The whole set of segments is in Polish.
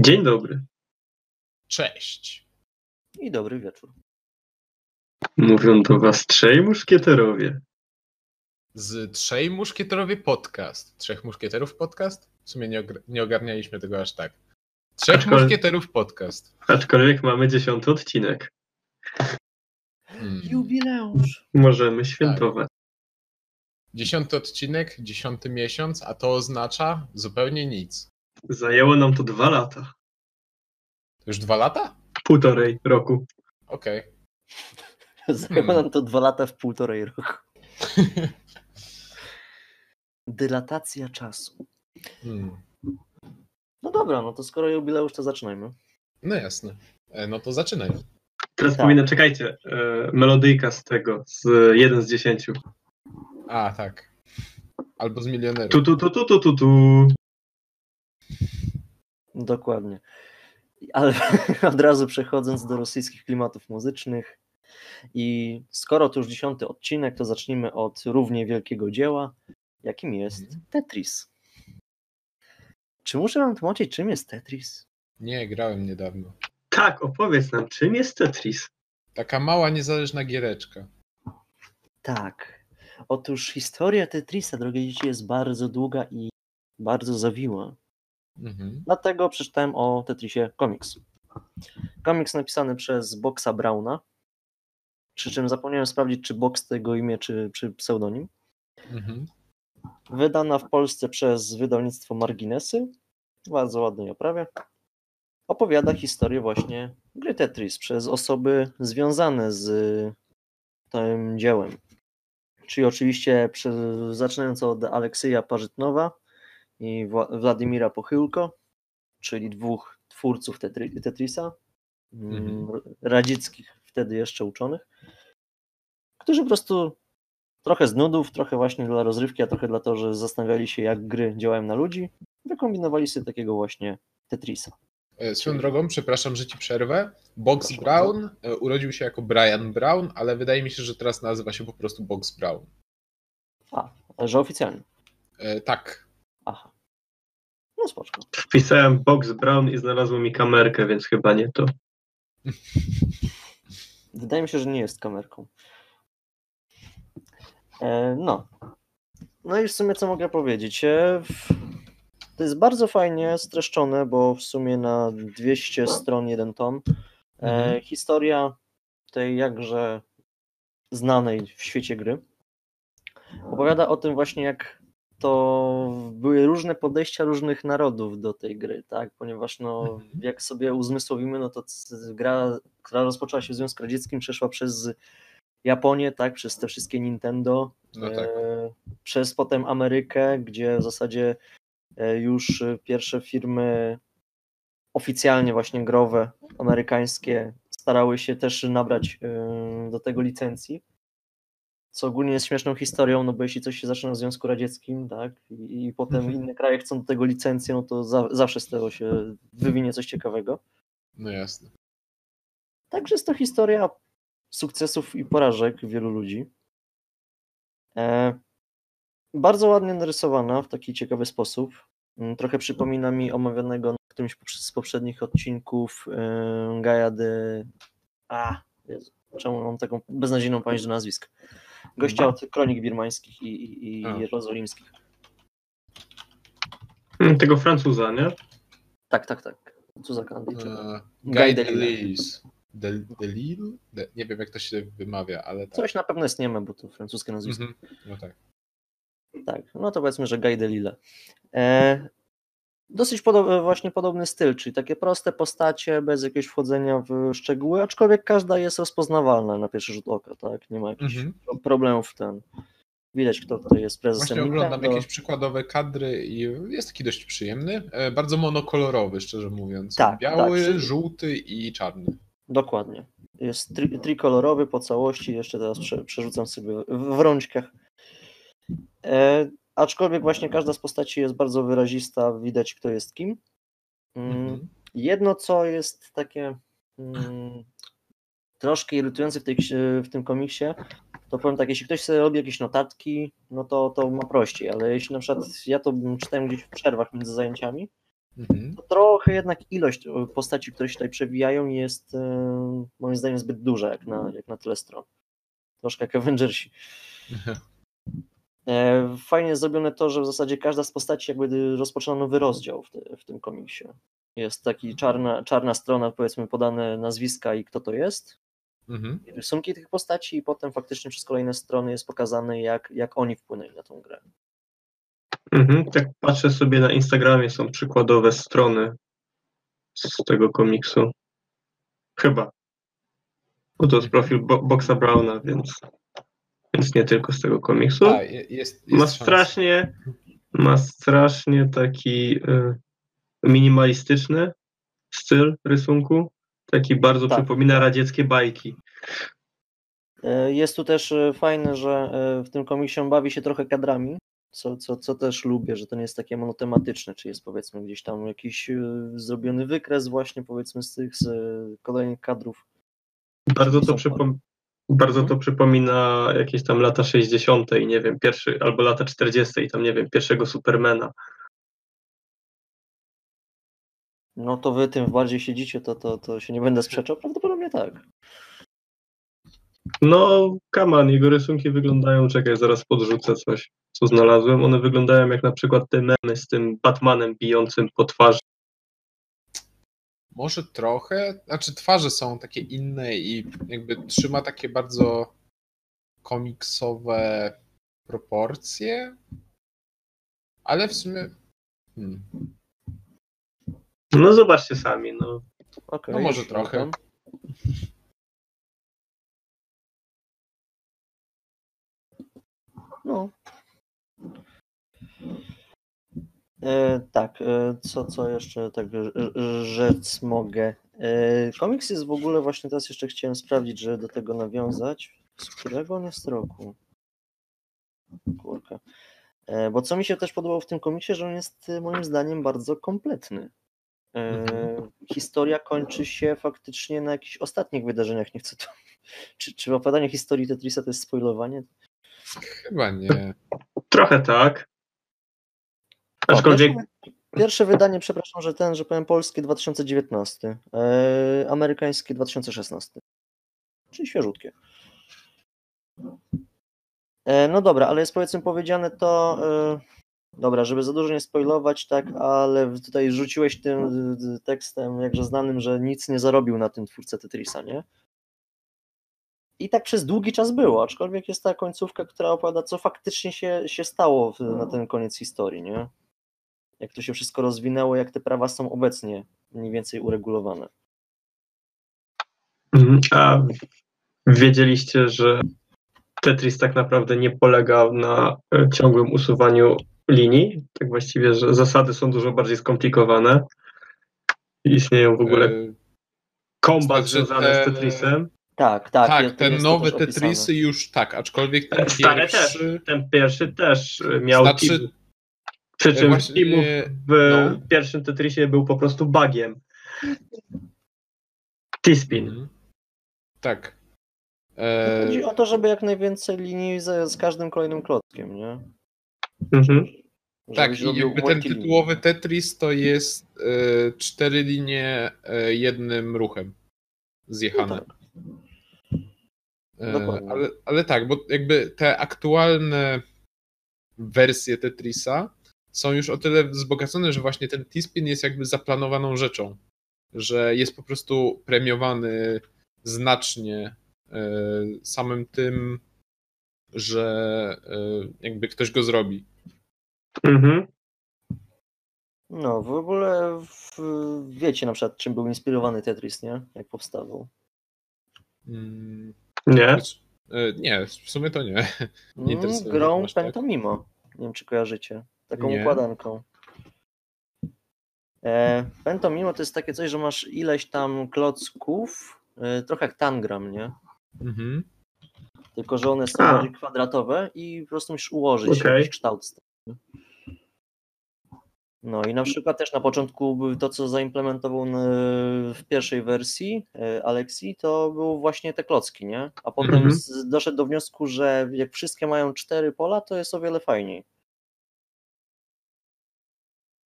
Dzień dobry. Cześć. I dobry wieczór. Mówią do was trzej muszkieterowie. Z Trzej Muszkieterowie podcast. Trzech Muszkieterów podcast? W sumie nie, ogr- nie ogarnialiśmy tego aż tak. Trzech Aczkolwiek- Muszkieterów podcast. Aczkolwiek mamy dziesiąty odcinek. Hmm. Jubileusz. Możemy świętować. Dziesiąty odcinek, dziesiąty miesiąc, a to oznacza zupełnie nic. Zajęło nam to dwa lata. Już dwa lata? Półtorej roku. Okej. Zajęło Hmm. nam to dwa lata w półtorej roku. Dylatacja czasu. Hmm. No dobra, no to skoro jubileusz, to zaczynajmy. No jasne. E, No to zaczynaj. Teraz Tak. powinna, czekajcie, e, melodyjka z tego, z 1 z 10. A, tak. Albo z milionerów. Tu, tu, tu, tu, tu, tu, tu. Dokładnie. Ale od razu przechodząc do rosyjskich klimatów muzycznych i skoro to już dziesiąty odcinek, to zacznijmy od równie wielkiego dzieła, jakim jest Mhm. Tetris. Czy muszę wam tłumaczyć, czym jest Tetris? Nie, grałem niedawno. Tak, opowiedz nam, czym jest Tetris? Taka mała, niezależna giereczka. Tak. Otóż historia Tetrisa, drogie dzieci, jest bardzo długa i bardzo zawiła. Mhm. Dlatego przeczytałem o Tetrisie komiks. Komiks napisany przez Boxa Browna. Przy czym zapomniałem sprawdzić, czy Box to jego imię, czy, czy pseudonim. Mhm. Wydana w Polsce przez wydawnictwo Marginesy. Bardzo ładnej oprawie. Opowiada historię właśnie gry Tetris przez osoby związane z tym dziełem. Czyli oczywiście zaczynając od Aleksyja Parzytnowa i Wła- Władimira Pochylko, czyli dwóch twórców Tetri- Tetrisa, mm, Mhm. radzickich wtedy jeszcze uczonych, którzy po prostu trochę z nudów, trochę właśnie dla rozrywki, a trochę dlatego, że zastanawiali się, jak gry działają na ludzi, wykombinowali sobie takiego właśnie Tetrisa. E, Swoją drogą, przepraszam, że ci przerwę. Box Brown e, urodził się jako Brian Brown, ale wydaje mi się, że teraz nazywa się po prostu Box Brown. A, że oficjalnie. E, tak. No spoczko. Wpisałem Box Brown i znalazło mi kamerkę, więc chyba nie to. Wydaje mi się, że nie jest kamerką. E, no. No i w sumie co mogę powiedzieć? E, w- to jest bardzo fajnie streszczone, bo w sumie na 200 stron jeden tom. E, Mhm. historia tej jakże znanej w świecie gry opowiada o tym właśnie, jak to były różne podejścia różnych narodów do tej gry, tak? Ponieważ no, Mhm. jak sobie uzmysłowimy, no to gra, która rozpoczęła się w Związku Radzieckim, przeszła przez Japonię, tak? Przez te wszystkie Nintendo, No tak. e, przez potem Amerykę, gdzie w zasadzie e, już pierwsze firmy oficjalnie właśnie growe, amerykańskie, starały się też nabrać e, do tego licencji. Co ogólnie jest śmieszną historią, no bo jeśli coś się zaczyna w Związku Radzieckim, tak, i, i potem Mhm. inne kraje chcą do tego licencję, no to za, zawsze z tego się wywinie coś ciekawego. No jasne. Także jest to historia sukcesów i porażek wielu ludzi. E, bardzo ładnie narysowana w taki ciekawy sposób. Mm, Trochę przypomina mi omawianego na którymś z poprzednich odcinków Gaia de... A, Jezu, czemu mam taką beznadziejną pamięć do nazwisk? Gościa od kronik birmańskich i, i, i A. jerozolimskich. Mm, Tego Francuza, nie? Tak, tak, tak. Co za kandydat? E, Guy. Delisle. Del, Delil? De, nie wiem, jak to się wymawia, ale tak. Coś na pewno jest Nieme, bo to francuskie nazwisko. Mhm. No tak. Tak, no to powiedzmy, że Guy Delisle. E, dosyć podo- właśnie podobny styl, czyli takie proste postacie, bez jakiegoś wchodzenia w szczegóły, aczkolwiek każda jest rozpoznawalna na pierwszy rzut oka, tak? Nie ma jakichś Mhm. pro- problemów w ten. Widać, kto tutaj jest prezesem Właśnie oglądam jakieś przykładowe kadry i jest taki dość przyjemny. E, bardzo monokolorowy, szczerze mówiąc. Tak, Biały, tak. żółty i czarny. Dokładnie. Jest tri- trikolorowy po całości, jeszcze teraz prze- przerzucam sobie w, w rączkach. E, aczkolwiek właśnie każda z postaci jest bardzo wyrazista, widać kto jest kim. Mm, Mhm. Jedno, co jest takie mm, troszkę irytujące w, tej, w tym komiksie, to powiem tak, jeśli ktoś sobie robi jakieś notatki, no to, to ma prościej, ale jeśli na przykład ja to czytałem gdzieś w przerwach między zajęciami, Mhm. to trochę jednak ilość e, postaci, które się tutaj przewijają jest e, moim zdaniem zbyt duża jak na, jak na tyle stron. Troszkę jak Avengersi. Fajnie jest zrobione to, że w zasadzie każda z postaci jakby rozpoczyna nowy rozdział w, te, w tym komiksie. Jest taki czarna, czarna strona, powiedzmy podane nazwiska i kto to jest, Mhm. rysunki tych postaci i potem faktycznie przez kolejne strony jest pokazane jak, jak oni wpłynęli na tą grę. Mhm. Tak patrzę sobie na Instagramie, są przykładowe strony z tego komiksu. Chyba. Bo to jest profil Bo Boxa Browna, więc, więc nie tylko z tego komiksu. A, je- jest, jest Ma szansa. strasznie, ma strasznie taki y, minimalistyczny styl rysunku. Taki bardzo Tak. przypomina radzieckie bajki. E, Jest tu też e, fajne, że e, w tym komiksie on bawi się trochę kadrami, co, co, co też lubię, że to nie jest takie monotematyczne, czy jest powiedzmy gdzieś tam jakiś zrobiony wykres właśnie powiedzmy z tych z kolejnych kadrów. Bardzo to, przypom- bardzo to Mhm. przypomina jakieś tam lata 60. i nie wiem, pierwszy, albo lata 40. i tam nie wiem, pierwszego Supermana. No to wy tym bardziej siedzicie, to, to, to się nie będę sprzeczał, prawdopodobnie tak. No, kaman, jego rysunki wyglądają, czekaj, zaraz podrzucę coś, co znalazłem. One wyglądają jak na przykład te memy z tym Batmanem bijącym po twarzy. Może trochę, znaczy twarze są takie inne i jakby trzyma takie bardzo komiksowe proporcje, ale w sumie hmm. No zobaczcie sami, no. Okej, No może trochę. No. E, tak, e, co, co jeszcze tak rzec mogę? E, komiks jest w ogóle, właśnie teraz jeszcze chciałem sprawdzić, żeby do tego nawiązać. Z którego on jest roku? Kurka. Bo co mi się też podobało w tym komiksie, że on jest moim zdaniem bardzo kompletny. E, Mhm. Historia kończy się faktycznie na jakichś ostatnich wydarzeniach. Nie chcę to. Czy, czy opowiadanie historii Tetrisa to jest spoilowanie? chyba nie. Trochę tak. Aczkolwiek pierwsze, wydanie, przepraszam, że ten, że powiem polskie 2019, e, amerykańskie 2016. Czyli świeżutkie. E, no dobra, ale jest powiedzmy powiedziane to. E, dobra, żeby za dużo nie spoilować, tak, ale tutaj rzuciłeś tym tekstem, jakże znanym, że nic nie zarobił na tym twórca Tetrisa, nie? I tak przez długi czas było, aczkolwiek jest ta końcówka, która opowiada, co faktycznie się, się stało w, na ten koniec historii, nie? Jak to się wszystko rozwinęło, jak te prawa są obecnie mniej więcej uregulowane. Mhm. A wiedzieliście, że Tetris tak naprawdę nie polega na e, ciągłym usuwaniu linii? Tak właściwie, że zasady są dużo bardziej skomplikowane. Istnieją w ogóle E, komba znaczy związane te- z Tetrisem. Tak, tak. tak, jest- te jest to nowe też opisane. Tetrisy już tak, aczkolwiek ten Stare też. pierwszy... Ten pierwszy też miał Znaczy. Przy czym właśnie, teamów w no. pierwszym Tetrisie był po prostu bugiem. T-spin. Mhm. Tak. E, Chodzi o to, żeby jak najwięcej linii z, z każdym kolejnym klockiem, nie? Mhm. tak, i jakby ten tytułowy Tetris to jest e, cztery linie e, jednym ruchem zjechane. No tak. E, ale, ale tak, bo jakby te aktualne wersje Tetrisa są już o tyle wzbogacone, że właśnie ten T-spin jest jakby zaplanowaną rzeczą, że jest po prostu premiowany znacznie e, samym tym, że e, jakby ktoś go zrobi. Mhm. No, w ogóle w, wiecie na przykład, czym był inspirowany Tetris, nie? Jak powstawał. Mm, Nie? e, Nie, w sumie to nie. Nie Mm, grą tak. Pentomimo. Nie wiem, czy kojarzycie. Taką Nie. układanką. E, Pentomimo to jest takie coś, że masz ileś tam klocków, e, trochę jak tangram, nie? Mhm. Tylko, że one są A. bardziej kwadratowe i po prostu musisz ułożyć Okej. jakiś kształt. z tego. No i na przykład też na początku był to, co zaimplementował w pierwszej wersji e, Alexi, to były właśnie te klocki, nie? A potem Mhm. z, doszedł do wniosku, że jak wszystkie mają cztery pola, to jest o wiele fajniej.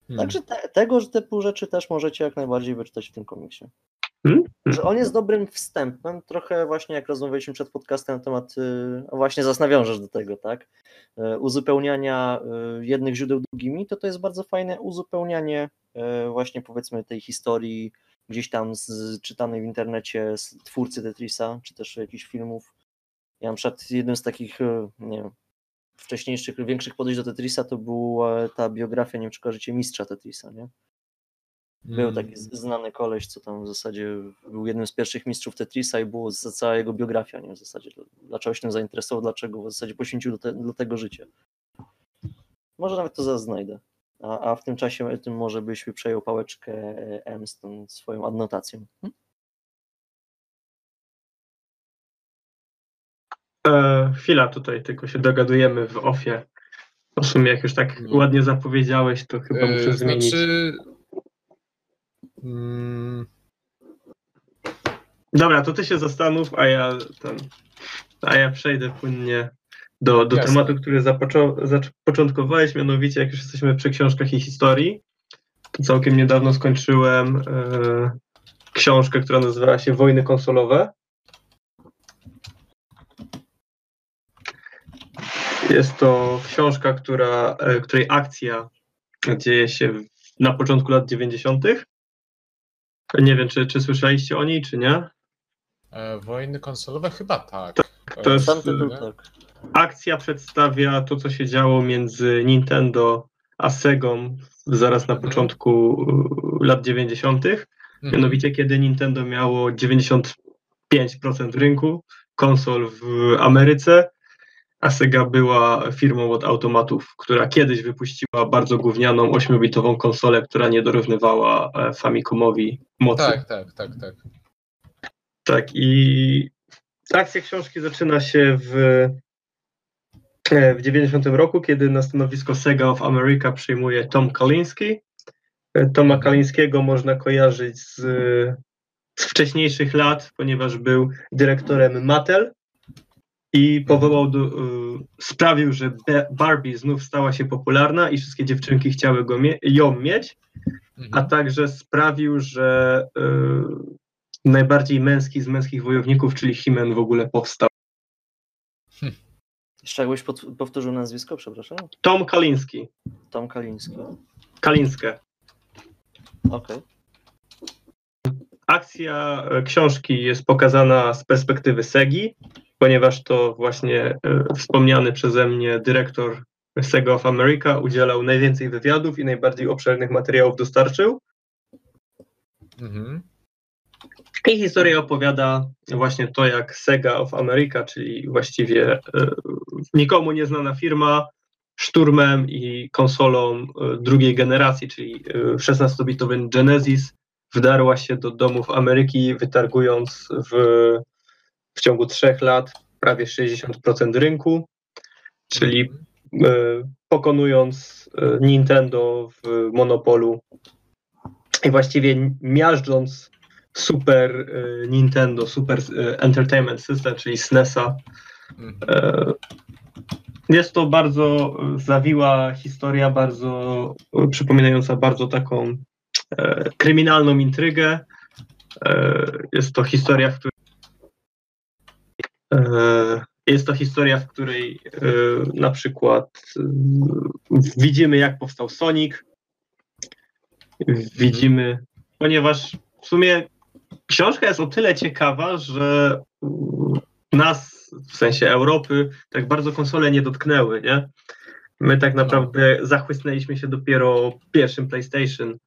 Hmm. Także te, tego typu rzeczy też możecie jak najbardziej wyczytać w tym komiksie. Hmm? Że on jest dobrym wstępem, trochę właśnie jak rozmawialiśmy przed podcastem na temat, y, właśnie zas nawiążesz do tego, tak, y, uzupełniania y, jednych źródeł drugimi, to to jest bardzo fajne uzupełnianie właśnie powiedzmy tej historii gdzieś tam z, czytanej w internecie z twórcy Tetrisa, czy też jakichś filmów. Ja na przykład jednym z takich, nie wiem, wcześniejszych, większych podejść do Tetrisa to była ta biografia, nie wiem czy kojarzycie, mistrza Tetrisa, nie? Był Mm. taki z- znany koleś, co tam w zasadzie był jednym z pierwszych mistrzów Tetrisa i było cała jego biografia, nie w zasadzie. Dlaczego się tym zainteresował, dlaczego w zasadzie poświęcił do, te, do tego życie. Może nawet to zaraz znajdę. A, a w tym czasie tym może byś przejął pałeczkę e, M z tą swoją adnotacją. Hm? E, chwila tutaj, tylko się dogadujemy w ofie. W sumie jak już tak No. ładnie zapowiedziałeś, to chyba muszę E, zmienić. Znaczy... Dobra, to ty się zastanów, a ja ten, a ja przejdę płynnie do, do Jasne. tematu, który zapoczą, zapoczątkowałeś, mianowicie jak już jesteśmy przy książkach i historii, to całkiem niedawno skończyłem e, książkę, która nazywała się Wojny konsolowe. Jest to książka, która, e, której akcja dzieje się na początku lat 90. Nie wiem, czy, czy słyszeliście o niej, czy nie. e, wojny konsolowe chyba tak. to jest- tak. akcja przedstawia to, co się działo między Nintendo a Segą zaraz na Mhm. początku y, lat 90. Mhm. Mianowicie, kiedy Nintendo miało 95% rynku konsol w Ameryce, a Sega była firmą od automatów, która kiedyś wypuściła bardzo gównianą 8-bitową konsolę, która nie dorównywała e, Famicomowi mocy. Tak, tak, tak, tak. Tak, i akcja książki zaczyna się w, e, w 90 roku, kiedy na stanowisko Sega of America przyjmuje Tom Kalinski. E, Toma Kalinskiego można kojarzyć z, z wcześniejszych lat, ponieważ był dyrektorem Mattel i powołał do, e, sprawił, że Barbie znów stała się popularna i wszystkie dziewczynki chciały go mie- ją mieć a Mhm. także sprawił, że y, najbardziej męski z męskich wojowników, czyli Himen w ogóle powstał. Jeszcze jakbyś pod, powtórzył nazwisko, przepraszam? Tom Kaliński, Tom Kaliński. Kalińskie. Okej. Akcja e, książki jest pokazana z perspektywy Segi, ponieważ to właśnie e, wspomniany przeze mnie dyrektor Sega of America udzielał najwięcej wywiadów i najbardziej obszernych materiałów dostarczył. Mhm. I historia opowiada właśnie to, jak Sega of America, czyli właściwie e, nikomu nieznana firma, szturmem i konsolą e, drugiej generacji, czyli e, 16-bitowy Genesis, wdarła się do domów Ameryki, wytargując w, w ciągu trzech lat prawie 60% rynku, czyli e, pokonując e, Nintendo w monopolu i właściwie miażdżąc Super e, Nintendo, Super Entertainment System, czyli SNES-a. Jest to bardzo zawiła historia, bardzo przypominająca bardzo taką kryminalną intrygę. Jest to historia, w której jest to historia, w której e, na przykład e, widzimy, jak powstał Sonic. Widzimy, ponieważ w sumie książka jest o tyle ciekawa, że nas, w sensie Europy, tak bardzo konsole nie dotknęły, nie? My tak naprawdę zachłysnęliśmy się dopiero pierwszym PlayStation.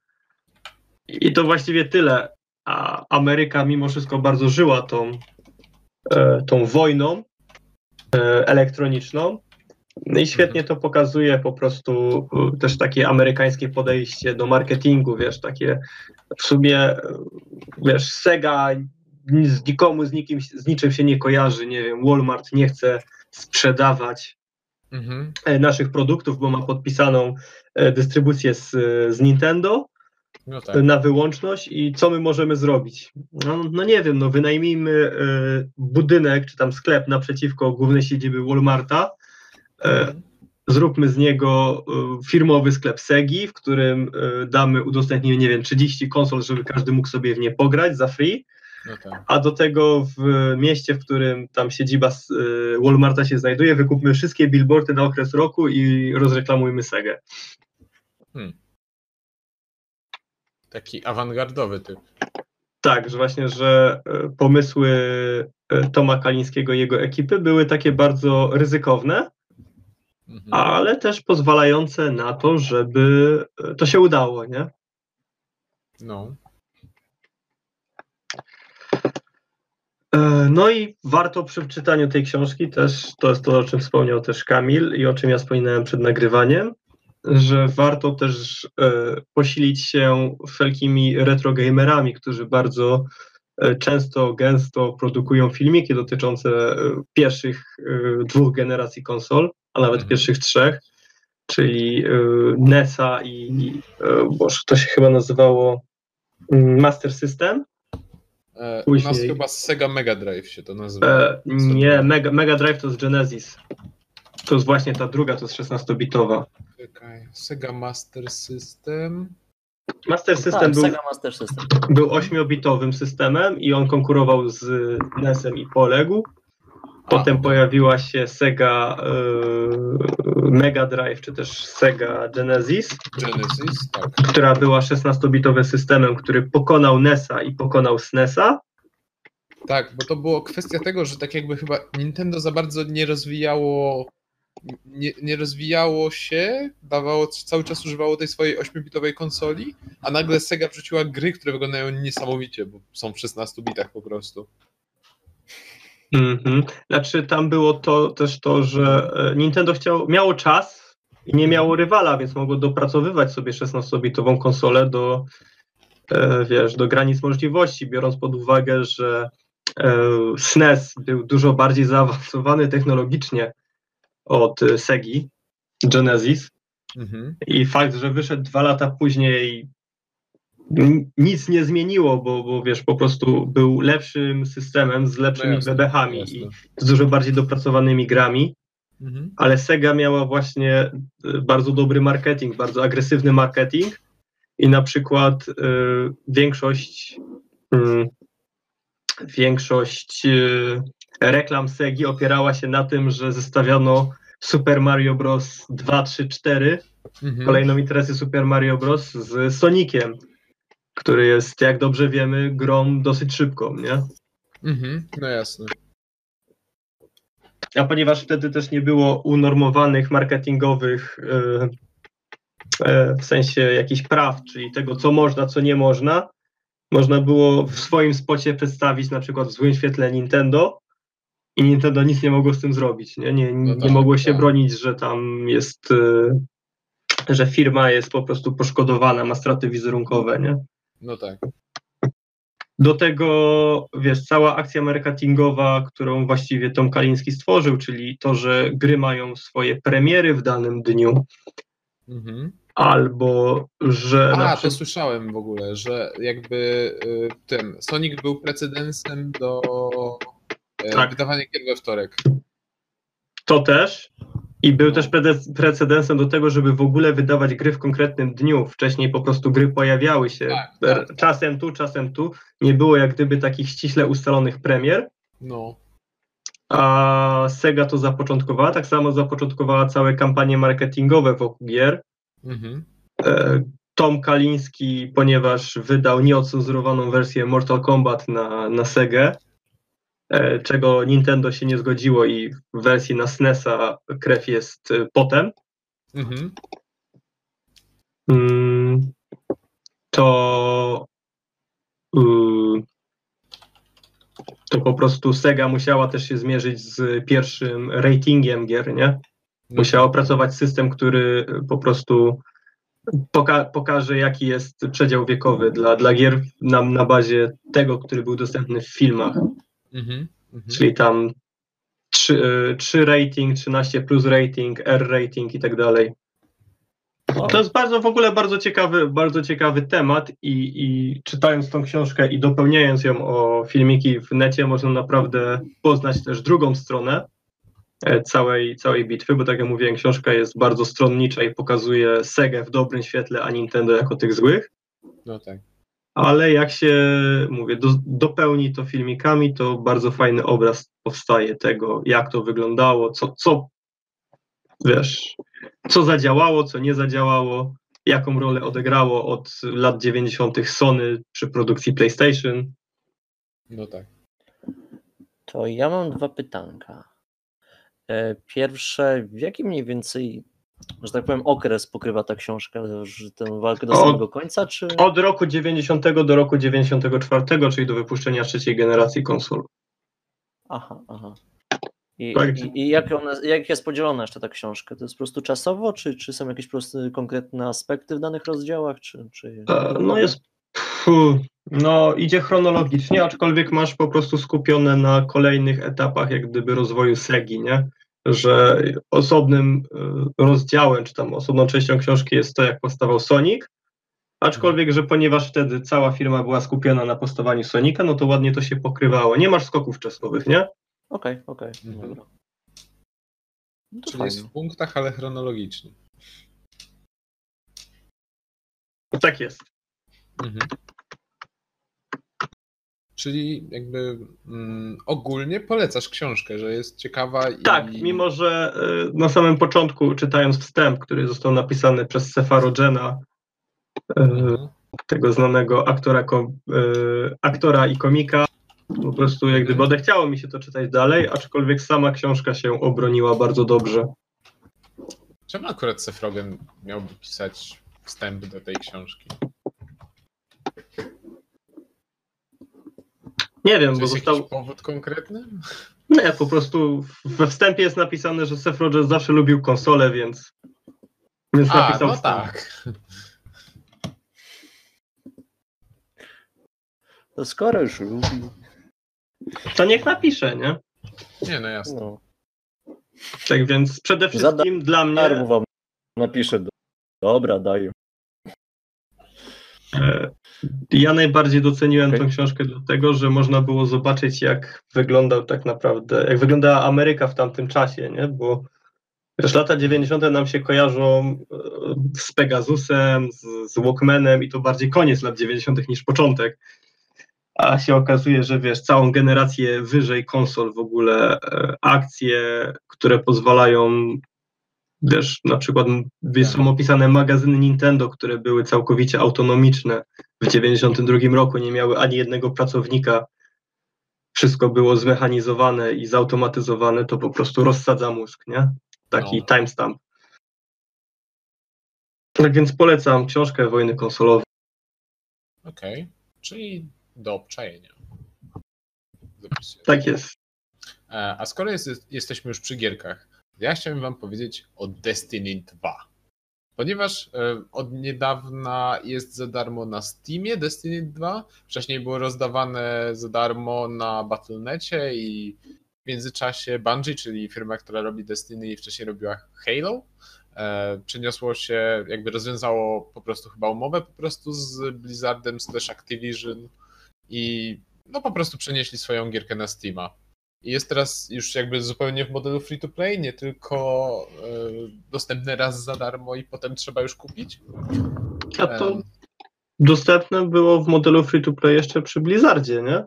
I to właściwie tyle. A Ameryka mimo wszystko bardzo żyła tą, e, tą wojną e, elektroniczną. No i świetnie to pokazuje po prostu e, też takie amerykańskie podejście do marketingu, wiesz, takie w sumie, e, wiesz, Sega z nikomu, z nikim, z niczym się nie kojarzy, nie wiem, Walmart nie chce sprzedawać Mhm. e, naszych produktów, bo ma podpisaną e, dystrybucję z, z Nintendo No tak. na wyłączność i co my możemy zrobić? No, no nie wiem, no wynajmijmy e, budynek czy tam sklep naprzeciwko głównej siedziby Walmarta, e, Mhm. zróbmy z niego y, firmowy sklep Segi, w którym y, damy udostępnienie, nie wiem, 30 konsol, żeby każdy mógł sobie w nie pograć za free, No tak. a do tego w mieście, w którym tam siedziba y, Walmarta się znajduje, wykupmy wszystkie billboardy na okres roku i rozreklamujmy Segę. Taki awangardowy typ. Tak, że właśnie, że e, pomysły e, Toma Kalińskiego i jego ekipy były takie bardzo ryzykowne, Mhm. ale też pozwalające na to, żeby e, to się udało, nie? No. No i warto przy czytaniu tej książki też, to jest to, o czym wspomniał też Kamil i o czym ja wspominałem przed nagrywaniem, że warto też e, posilić się wszelkimi retrogamerami, którzy bardzo e, często, gęsto produkują filmiki dotyczące e, pierwszych dwóch generacji konsol, a nawet Mhm. pierwszych trzech, czyli NES-a i, boże, to się chyba nazywało mm, Master System, E, u nas Później- chyba Sega Mega Drive się to nazywa. E, nie, Mega, Mega Drive to jest Genesis. To jest właśnie ta druga, to jest 16-bitowa. Czekaj. Sega Master System. Master System tak, był, Sega Master System. był 8-bitowym systemem i on konkurował z NES-em i poległ. Potem A. pojawiła się Sega e, Mega Drive, czy też Sega Genesis, Genesis, tak. która była 16-bitowym systemem, który pokonał NES-a i pokonał SNES-a. Tak, bo to było kwestia tego, że tak jakby chyba Nintendo za bardzo nie rozwijało nie, nie rozwijało się, dawało, cały czas używało tej swojej 8-bitowej konsoli, a nagle Sega wrzuciła gry, które wyglądają niesamowicie, bo są w 16 bitach po prostu. Mhm. Znaczy tam było to też to, że e, Nintendo chciało, miało czas i nie miało rywala, więc mogło dopracowywać sobie 16-bitową konsolę do, e, wiesz, do granic możliwości, biorąc pod uwagę, że e, SNES był dużo bardziej zaawansowany technologicznie od e, Segi, Genesis Mhm. i fakt, że wyszedł dwa lata później nic nie zmieniło, bo, bo wiesz, po prostu był lepszym systemem z lepszymi bebechami jasne. i z dużo bardziej dopracowanymi grami, Mhm. ale Sega miała właśnie y, bardzo dobry marketing, bardzo agresywny marketing i na przykład y, większość y, większość y, reklam Segi opierała się na tym, że zestawiano Super Mario Bros. 2, 3, 4 Mhm. kolejną iterację Super Mario Bros. z Soniciem, który jest, jak dobrze wiemy, grą dosyć szybką, nie? Mhm. No jasne. A ponieważ wtedy też nie było unormowanych marketingowych e, w sensie jakichś praw, czyli tego, co można, co nie można, można było w swoim spocie przedstawić na przykład w złym świetle Nintendo i Nintendo nic nie mogło z tym zrobić. Nie, nie, nie, No tak, mogło się tak. bronić, że tam jest, e, że firma jest po prostu poszkodowana, ma straty wizerunkowe, nie? No tak. Do tego, wiesz, cała akcja marketingowa, którą właściwie Tom Kaliński stworzył, czyli to, że gry mają swoje premiery w danym dniu, Mhm. albo że A, to przykład, słyszałem w ogóle, że jakby y, ten Sonic był precedensem do y, Tak. wydawania gier we wtorek. to też i był też precedensem do tego, żeby w ogóle wydawać gry w konkretnym dniu. Wcześniej po prostu gry pojawiały się Tak, tak. czasem tu, czasem tu. Nie było jak gdyby takich ściśle ustalonych premier. No. A Sega to zapoczątkowała, tak samo zapoczątkowała całe kampanie marketingowe wokół gier. Mhm. E, Tom Kaliński, ponieważ wydał nieocenzurowaną wersję Mortal Kombat na, na Segę, e, czego Nintendo się nie zgodziło i w wersji na SNES-a krew jest e, potem, Mhm. mm, to y, to po prostu Sega musiała też się zmierzyć z pierwszym ratingiem gier, nie? Musiała opracować system, który po prostu poka pokaże, jaki jest przedział wiekowy dla, dla gier na, na bazie tego, który był dostępny w filmach. Mhm. Mhm. Czyli tam 3, y, 3 rating, 13 plus rating, R rating i tak dalej. To jest bardzo w ogóle bardzo ciekawy, bardzo ciekawy temat i, i czytając tą książkę i dopełniając ją o filmiki w necie, można naprawdę poznać też drugą stronę, e, całej, całej bitwy, bo tak jak mówiłem, książka jest bardzo stronnicza i pokazuje Segę w dobrym świetle, a Nintendo jako tych złych. No tak. Ale jak się, mówię, do, dopełni to filmikami, to bardzo fajny obraz powstaje tego, jak to wyglądało, co, co wiesz, co zadziałało, co nie zadziałało, jaką rolę odegrało od lat 90. Sony przy produkcji PlayStation. No tak. To ja mam dwa pytanka. E, Pierwsze, w jakim mniej więcej, że tak powiem, okres pokrywa ta książka, że tę walkę do Od- samego końca, czy... Od roku 90 do roku 94, czyli do wypuszczenia trzeciej generacji konsol. Aha, aha. I, Tak. i, i jak, one, jak jest podzielona jeszcze ta książka? To jest po prostu czasowo, czy, czy są jakieś po prostu konkretne aspekty w danych rozdziałach, czy... czy... E, No jest, no idzie chronologicznie, aczkolwiek masz po prostu skupione na kolejnych etapach jak gdyby rozwoju Segi, nie? Że osobnym e, rozdziałem, czy tam osobną częścią książki jest to, jak powstawał Sonic, aczkolwiek, że ponieważ wtedy cała firma była skupiona na powstawaniu Sonika, no to ładnie to się pokrywało. Nie masz skoków czasowych, nie? Okej, okej, Mhm. dobra. No to Czyli jest fajnie. w punktach, ale chronologicznie. No tak jest. Mhm. Czyli jakby mm, ogólnie polecasz książkę, że jest ciekawa i... Tak, mimo że e, na samym początku, czytając wstęp, który został napisany przez Sefaro Jena, e, Mhm. tego znanego aktora, e, aktora i komika, po prostu jak gdyby odechciało mi się to czytać dalej, aczkolwiek sama książka się obroniła bardzo dobrze. Czemu akurat Seth Rogen miałby pisać wstęp do tej książki? Nie wiem, Czy bo jest został. jakiś powód konkretny? Nie, po prostu we wstępie jest napisane, że Seth Rogen zawsze lubił konsole, więc. Więc A, napisał no wstęp. tak. To skoro już lubi, To niech napisze, nie? Nie, no jasne. no, Tak więc przede wszystkim dla mnie. wam napiszę. do- Dobra, daję. Ja najbardziej doceniłem Okej. tę książkę dlatego, że można było zobaczyć, jak wyglądał tak naprawdę, jak wyglądała Ameryka w tamtym czasie, nie? Bo wiesz, lata 90. nam się kojarzą e, z Pegasusem, z, z Walkmanem i to bardziej koniec lat 90. niż początek. A się okazuje, że wiesz, całą generację wyżej konsol w ogóle, e, akcje, które pozwalają Wiesz, na przykład m- są opisane magazyny Nintendo, które były całkowicie autonomiczne. W 92 roku nie miały ani jednego pracownika. Wszystko było zmechanizowane i zautomatyzowane, to po prostu rozsadza mózg, nie? Taki No. timestamp. Tak więc polecam książkę Wojny konsolowe. Okej, czyli do obczajenia. Zapisuję. Tak jest. E, A skoro jest, jesteśmy już przy gierkach, ja chciałem wam powiedzieć o Destiny 2. Ponieważ e, od niedawna jest za darmo na Steamie Destiny 2, wcześniej było rozdawane za darmo na Battle.necie i w międzyczasie Bungie, czyli firma, która robi Destiny i wcześniej robiła Halo, e, przeniosło się, jakby rozwiązało po prostu chyba umowę po prostu z Blizzardem slash Activision i no po prostu przenieśli swoją gierkę na Steama. I jest teraz już jakby zupełnie w modelu free to play, nie tylko e, dostępny raz za darmo i potem trzeba już kupić. A to dostępne było w modelu free to play jeszcze przy Blizzardzie, nie?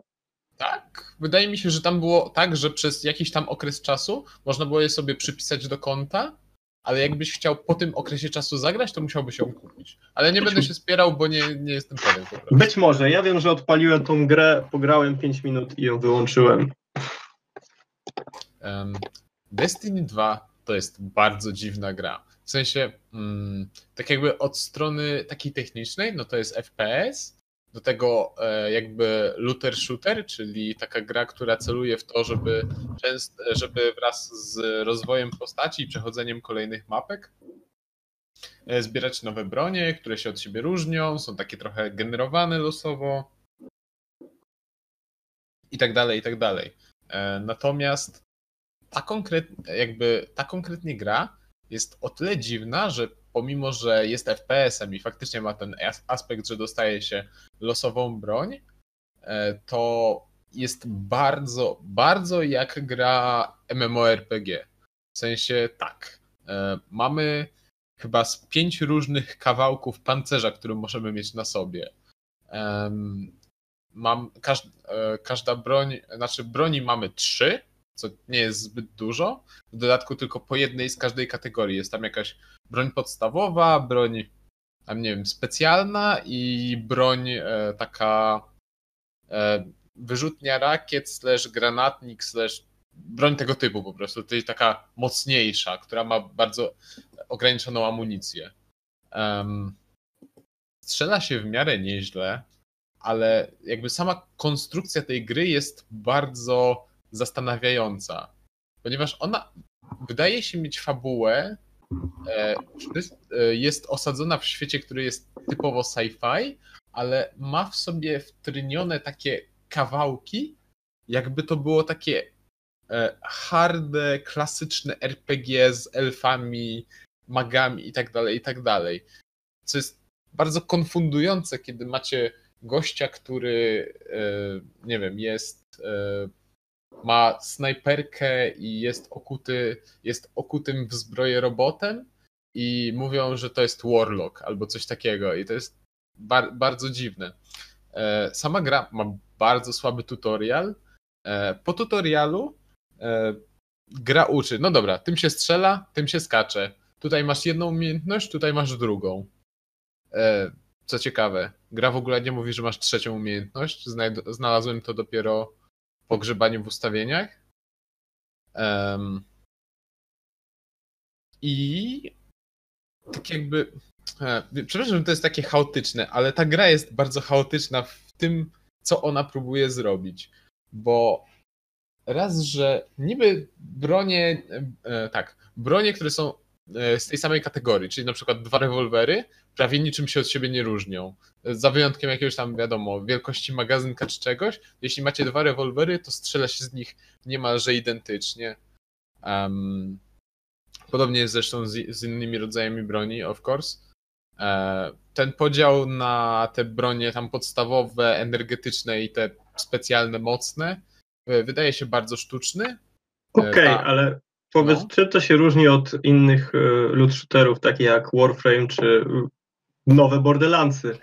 tak, wydaje mi się, że tam było tak, że przez jakiś tam okres czasu można było je sobie przypisać do konta, ale jakbyś chciał po tym okresie czasu zagrać, to musiałbyś ją kupić. Ale nie będę się spierał, bo nie, nie jestem pewien. Być może. Ja wiem, że odpaliłem tą grę, pograłem 5 minut i ją wyłączyłem. Destiny 2 to jest bardzo dziwna gra. W sensie, mm, tak jakby od strony takiej technicznej, no to jest FPS, do tego e, jakby looter shooter, czyli taka gra, która celuje w to, żeby, częst, żeby wraz z rozwojem postaci i przechodzeniem kolejnych mapek e, zbierać nowe bronie, które się od siebie różnią, są takie trochę generowane losowo i tak dalej, i tak dalej. E, Natomiast ta, konkret, jakby, ta konkretnie gra jest o tyle dziwna, że pomimo, że jest FPS-em i faktycznie ma ten as- aspekt, że dostaje się losową broń, e, to jest bardzo, bardzo jak gra MMORPG. W sensie tak, e, mamy chyba z pięć różnych kawałków pancerza, które możemy mieć na sobie. Mam, każda, e, każda broń, znaczy broni mamy trzy, co nie jest zbyt dużo. W dodatku tylko po jednej z każdej kategorii. Jest tam jakaś broń podstawowa, broń tam nie wiem, specjalna i broń e, taka e, wyrzutnia rakiet slash granatnik slash broń tego typu po prostu, jest taka mocniejsza, która ma bardzo ograniczoną amunicję. Um, strzela się w miarę nieźle, ale jakby sama konstrukcja tej gry jest bardzo zastanawiająca, ponieważ ona wydaje się mieć fabułę, e, e, jest osadzona w świecie, który jest typowo sci-fi, ale ma w sobie wtrynione takie kawałki, jakby to było takie e, harde, klasyczne RPG z elfami, magami i tak dalej, i tak dalej. Co jest bardzo konfundujące, kiedy macie gościa, który, nie wiem, jest, ma snajperkę i jest okuty, jest okutym w zbroję robotem i mówią, że to jest Warlock albo coś takiego i to jest bar bardzo dziwne. E, sama gra ma bardzo słaby tutorial. Po tutorialu gra uczy, no dobra, tym się strzela, tym się skacze. Tutaj masz jedną umiejętność, tutaj masz drugą. Co ciekawe, gra w ogóle nie mówi, że masz trzecią umiejętność. Znalazłem to dopiero po grzebaniu w ustawieniach. Um, I tak jakby. E, przepraszam, że to jest takie chaotyczne, ale ta gra jest bardzo chaotyczna w tym, co ona próbuje zrobić. Bo raz, że niby bronie, e, tak, bronie, które są z tej samej kategorii, czyli na przykład dwa rewolwery, prawie niczym się od siebie nie różnią. Za wyjątkiem jakiegoś tam, wiadomo, wielkości magazynka czy czegoś. Jeśli macie dwa rewolwery, to strzela się z nich niemalże identycznie. Um, podobnie jest zresztą z, z, innymi rodzajami broni, of course. E, ten podział na te bronie tam podstawowe, energetyczne i te specjalne, mocne e, wydaje się bardzo sztuczny. E, Okej, okay, ale powiedz, no. czy to się różni od innych loot shooterów, takich jak Warframe czy nowe Borderlandsy.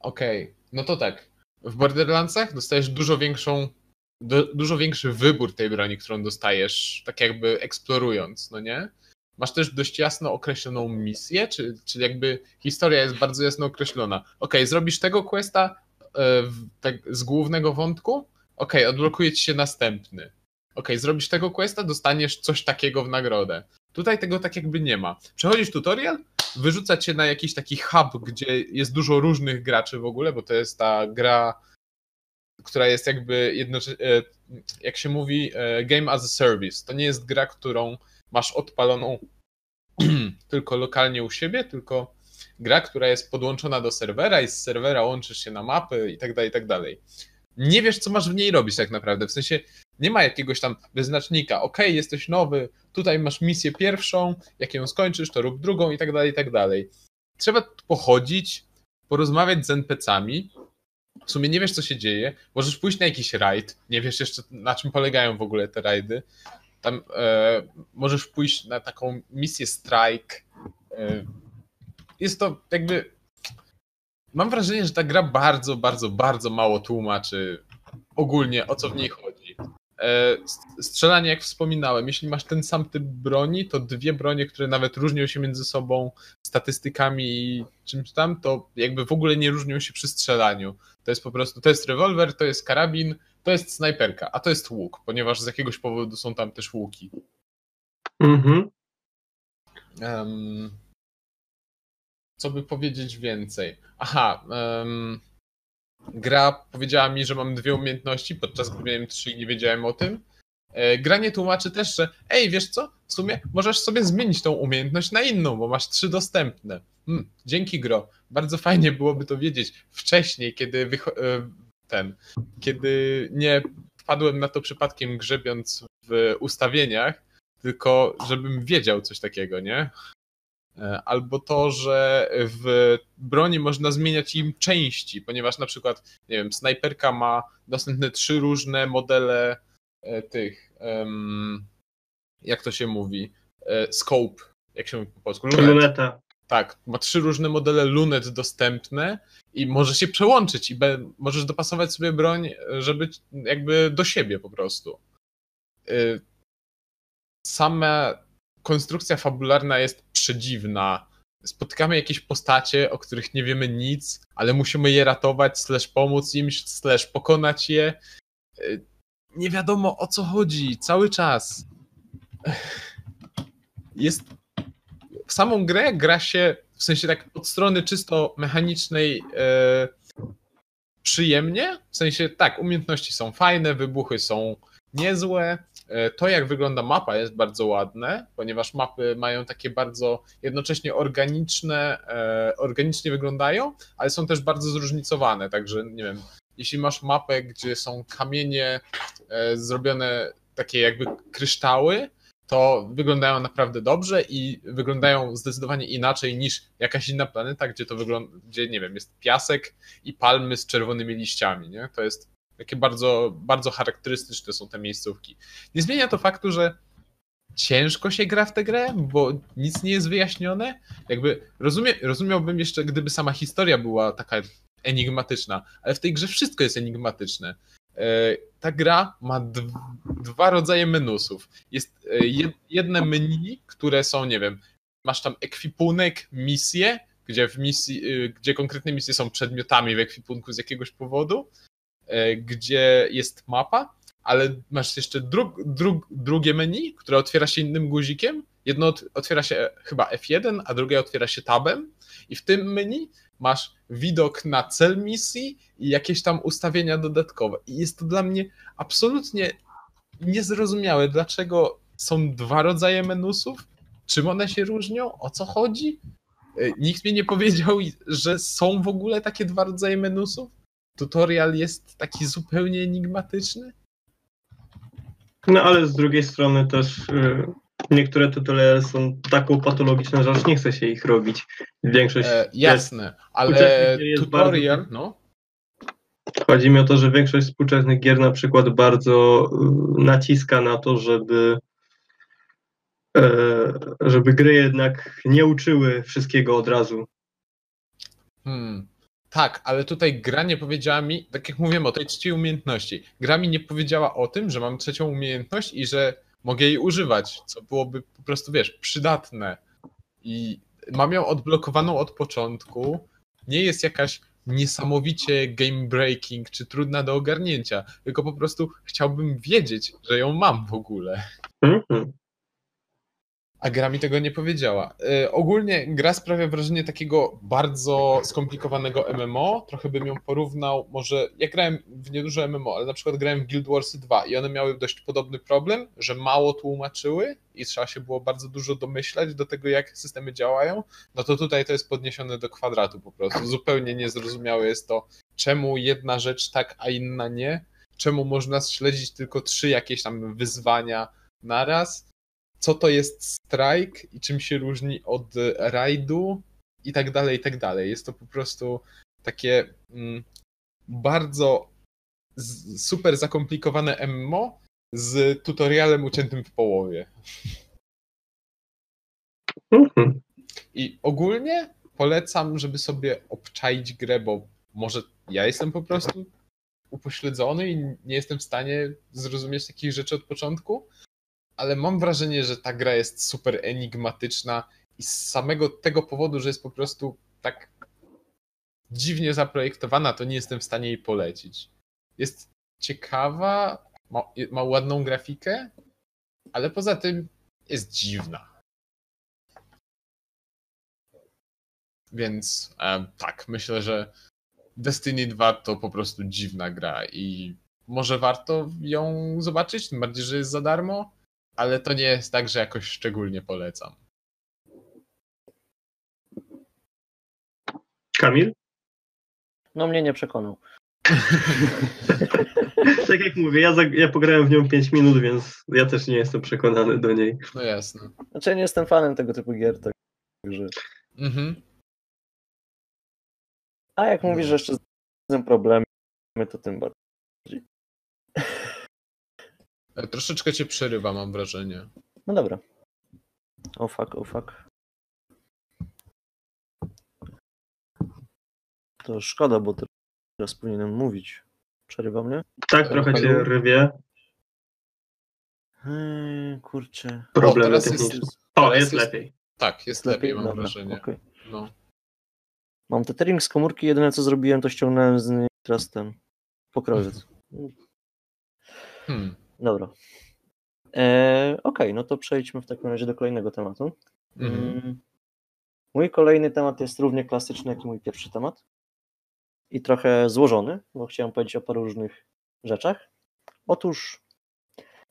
Okej, okay. no to tak. W Borderlandsach dostajesz dużo większą, du, dużo większy wybór tej broni, którą dostajesz, tak jakby eksplorując, no nie? Masz też dość jasno określoną misję, czyli, czyli jakby historia jest bardzo jasno określona. Ok, zrobisz tego questa e, tak, z głównego wątku, ok, odblokuje ci się następny. Ok, zrobisz tego questa, dostaniesz coś takiego w nagrodę. Tutaj tego tak jakby nie ma. Przechodzisz tutorial, wyrzuca cię na jakiś taki hub, gdzie jest dużo różnych graczy w ogóle, bo to jest ta gra, która jest jakby jednocześnie, jak się mówi, e, game as a service. To nie jest gra, którą masz odpaloną tylko lokalnie u siebie, tylko gra, która jest podłączona do serwera i z serwera łączysz się na mapy i tak dalej, i tak dalej. Nie wiesz, co masz w niej robić tak naprawdę. W sensie nie ma jakiegoś tam wyznacznika. Ok, jesteś nowy, tutaj masz misję pierwszą, jak ją skończysz, to rób drugą i tak dalej, i tak dalej. Trzeba pochodzić, porozmawiać z NPC-ami. W sumie nie wiesz, co się dzieje. Możesz pójść na jakiś rajd. Nie wiesz jeszcze, na czym polegają w ogóle te rajdy. Tam e, możesz pójść na taką misję strike. E, jest to jakby. Mam wrażenie, że ta gra bardzo, bardzo, bardzo mało tłumaczy ogólnie o co w niej chodzi. E, strzelanie, jak wspominałem, jeśli masz ten sam typ broni, to dwie bronie, które nawet różnią się między sobą statystykami i czymś tam, to jakby w ogóle nie różnią się przy strzelaniu. To jest po prostu, to jest rewolwer, to jest karabin, to jest snajperka, a to jest łuk, ponieważ z jakiegoś powodu są tam też łuki. Mhm. Um, co by powiedzieć więcej? Aha, um, gra powiedziała mi, że mam dwie umiejętności, podczas gdy miałem trzy i nie wiedziałem o tym. E, gra nie tłumaczy też, że ej, wiesz co, w sumie możesz sobie zmienić tą umiejętność na inną, bo masz trzy dostępne. Hmm, dzięki gro. Bardzo fajnie byłoby to wiedzieć wcześniej, kiedy e, ten, kiedy nie wpadłem na to przypadkiem grzebiąc w ustawieniach, tylko żebym wiedział coś takiego, nie? E, albo to, że w broni można zmieniać im części, ponieważ na przykład, nie wiem, snajperka ma dostępne trzy różne modele e, tych jak to się mówi, e, scope, jak się mówi po polsku, lunet. Luneta. Tak, ma trzy różne modele lunet dostępne i może się przełączyć i be, możesz dopasować sobie broń, żeby jakby do siebie po prostu. Sama konstrukcja fabularna jest przedziwna. Spotykamy jakieś postacie, o których nie wiemy nic, ale musimy je ratować, slash pomóc im, slash pokonać je. Y, nie wiadomo o co chodzi cały czas. Jest w samą grę gra się w sensie tak od strony czysto mechanicznej e, przyjemnie. W sensie tak, umiejętności są fajne, wybuchy są niezłe. E, to, jak wygląda mapa, jest bardzo ładne, ponieważ mapy mają takie bardzo jednocześnie organiczne, e, organicznie wyglądają, ale są też bardzo zróżnicowane. Także nie wiem, jeśli masz mapę, gdzie są kamienie e, zrobione takie jakby kryształy, to wyglądają naprawdę dobrze i wyglądają zdecydowanie inaczej niż jakaś inna planeta, gdzie to wygląda, gdzie nie wiem, jest piasek i palmy z czerwonymi liściami, nie? To jest takie bardzo, bardzo charakterystyczne są te miejscówki. Nie zmienia to faktu, że ciężko się gra w tę grę, bo nic nie jest wyjaśnione. Jakby rozumie, rozumiałbym jeszcze, gdyby sama historia była taka enigmatyczna, ale w tej grze wszystko jest enigmatyczne. E, ta gra ma dwa rodzaje menusów. Jest e, jedne menu, które są, nie wiem, masz tam ekwipunek, misje, gdzie, w misji, e, gdzie konkretne misje są przedmiotami w ekwipunku z jakiegoś powodu, gdzie jest mapa, ale masz jeszcze dru, dru, drugie menu, które otwiera się innym guzikiem. Jedno otwiera się chyba F1, a drugie otwiera się tabem. I w tym menu masz widok na cel misji i jakieś tam ustawienia dodatkowe. I jest to dla mnie absolutnie niezrozumiałe, dlaczego są dwa rodzaje menusów, czym one się różnią, o co chodzi. E, nikt mi nie powiedział, że są w ogóle takie dwa rodzaje menusów. Tutorial jest taki zupełnie enigmatyczny. No ale z drugiej strony też y, niektóre tutoriale są taką patologiczne, że aż nie chce się ich robić. Większość. E, jasne, ale tutorial, bardzo... no. Chodzi mi o to, że większość współczesnych gier na przykład bardzo y, naciska na to, żeby e, żeby gry jednak nie uczyły wszystkiego od razu. Hmm. Tak, ale tutaj gra nie powiedziała mi, tak jak mówiłem o tej trzeciej umiejętności, gra mi nie powiedziała o tym, że mam trzecią umiejętność i że mogę jej używać, co byłoby po prostu, wiesz, przydatne. I mam ją odblokowaną od początku. Nie jest jakaś niesamowicie game breaking czy trudna do ogarnięcia, tylko po prostu chciałbym wiedzieć, że ją mam w ogóle. -hmm. A gra mi tego nie powiedziała. Yy, ogólnie gra sprawia wrażenie takiego bardzo skomplikowanego MMO. Trochę bym ją porównał, może ja grałem w nieduże MMO, ale na przykład grałem w Guild Wars 2 i one miały dość podobny problem, że mało tłumaczyły i trzeba się było bardzo dużo domyślać do tego, jak systemy działają. No to tutaj to jest podniesione do kwadratu po prostu. Zupełnie niezrozumiałe jest to, czemu jedna rzecz tak, a inna nie. Czemu można śledzić tylko trzy jakieś tam wyzwania naraz co to jest strajk i czym się różni od rajdu i tak dalej, i tak dalej. Jest to po prostu takie mm, bardzo super zakomplikowane MMO z tutorialem uciętym w połowie. Mhm. I ogólnie polecam, żeby sobie obczaić grę, bo może ja jestem po prostu upośledzony i nie jestem w stanie zrozumieć takich rzeczy od początku, ale mam wrażenie, że ta gra jest super enigmatyczna i z samego tego powodu, że jest po prostu tak dziwnie zaprojektowana, to nie jestem w stanie jej polecić. Jest ciekawa, ma, ma ładną grafikę, ale poza tym jest dziwna. Więc e, tak, myślę, że Destiny 2 to po prostu dziwna gra i może warto ją zobaczyć, tym bardziej, że jest za darmo ale to nie jest tak, że jakoś szczególnie polecam. Kamil? No mnie nie przekonał. tak jak mówię, ja, za, ja pograłem w nią 5 minut, więc ja też nie jestem przekonany do niej. No jasne. Znaczy ja nie jestem fanem tego typu gier, także... Mhm. A jak mówisz, że jeszcze z tym problemy, to tym bardziej. Troszeczkę cię przerywa, mam wrażenie. No dobra. O fuck, o fuck. To szkoda, bo teraz powinienem mówić. Przerywa mnie? Tak, trochę cię rwie. Eee, kurczę. Problemy teraz jest-. O, jest lepiej. Tak, jest lepiej, mam Dobra, wrażenie. okej. No. Mam tethering z komórki, jedyne co zrobiłem to ściągnąłem z niej teraz ten pokrowiec. Hmm. Dobra. Eee, Okej, no to przejdźmy w takim razie do kolejnego tematu. Mhm. Mm. Mój kolejny temat jest równie klasyczny jak i mój pierwszy temat. I trochę złożony, bo chciałem powiedzieć o paru różnych rzeczach. Otóż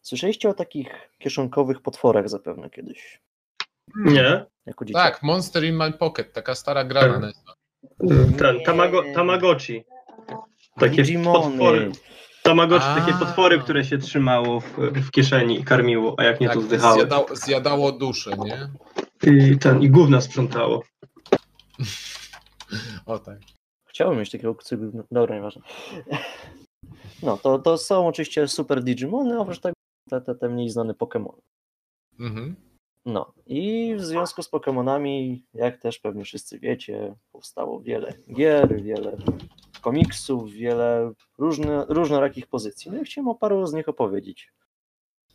słyszeliście o takich kieszonkowych potworach zapewne kiedyś, Nie? jako dzieciak. Tak, Monster in My Pocket, taka stara gra na Tak. NES-a. Ten, tamago, Tamagotchi. Takie Digimony. potwory. Tamagotchi, takie potwory, które się trzymało w, w kieszeni i karmiło, a jak nie to Tak, zdychało. zjadało, zjadało duszę, nie? I ten, i gówna sprzątało. O tak. Chciałbym mieć takiego kucyka. no, Dobra, nieważne. No, to, to są oczywiście super Digimony, oprócz tego te, te, te mniej znane Pokémony. Mhm. No i w związku z Pokémonami, jak też pewnie wszyscy wiecie, powstało wiele gier, wiele komiksów, wiele różne, różnorakich pozycji. No i chciałem o paru z nich opowiedzieć.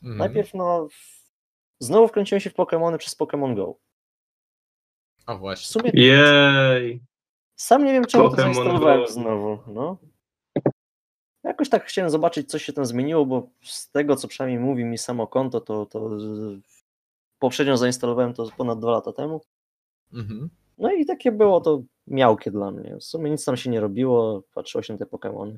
Mhm. Najpierw no, w- znowu wkręciłem się w Pokémony przez Pokémon Go. W właśnie. sumie Jej. sam nie wiem, czemu to Pokémon zainstalowałem Go. znowu. No. Jakoś tak chciałem zobaczyć, co się tam zmieniło, bo z tego, co przynajmniej mówi mi samo konto, to, to poprzednio zainstalowałem to ponad dwa lata temu. Mhm. No i takie było to miałkie dla mnie. W sumie nic tam się nie robiło, patrzyło się na te Pokémony.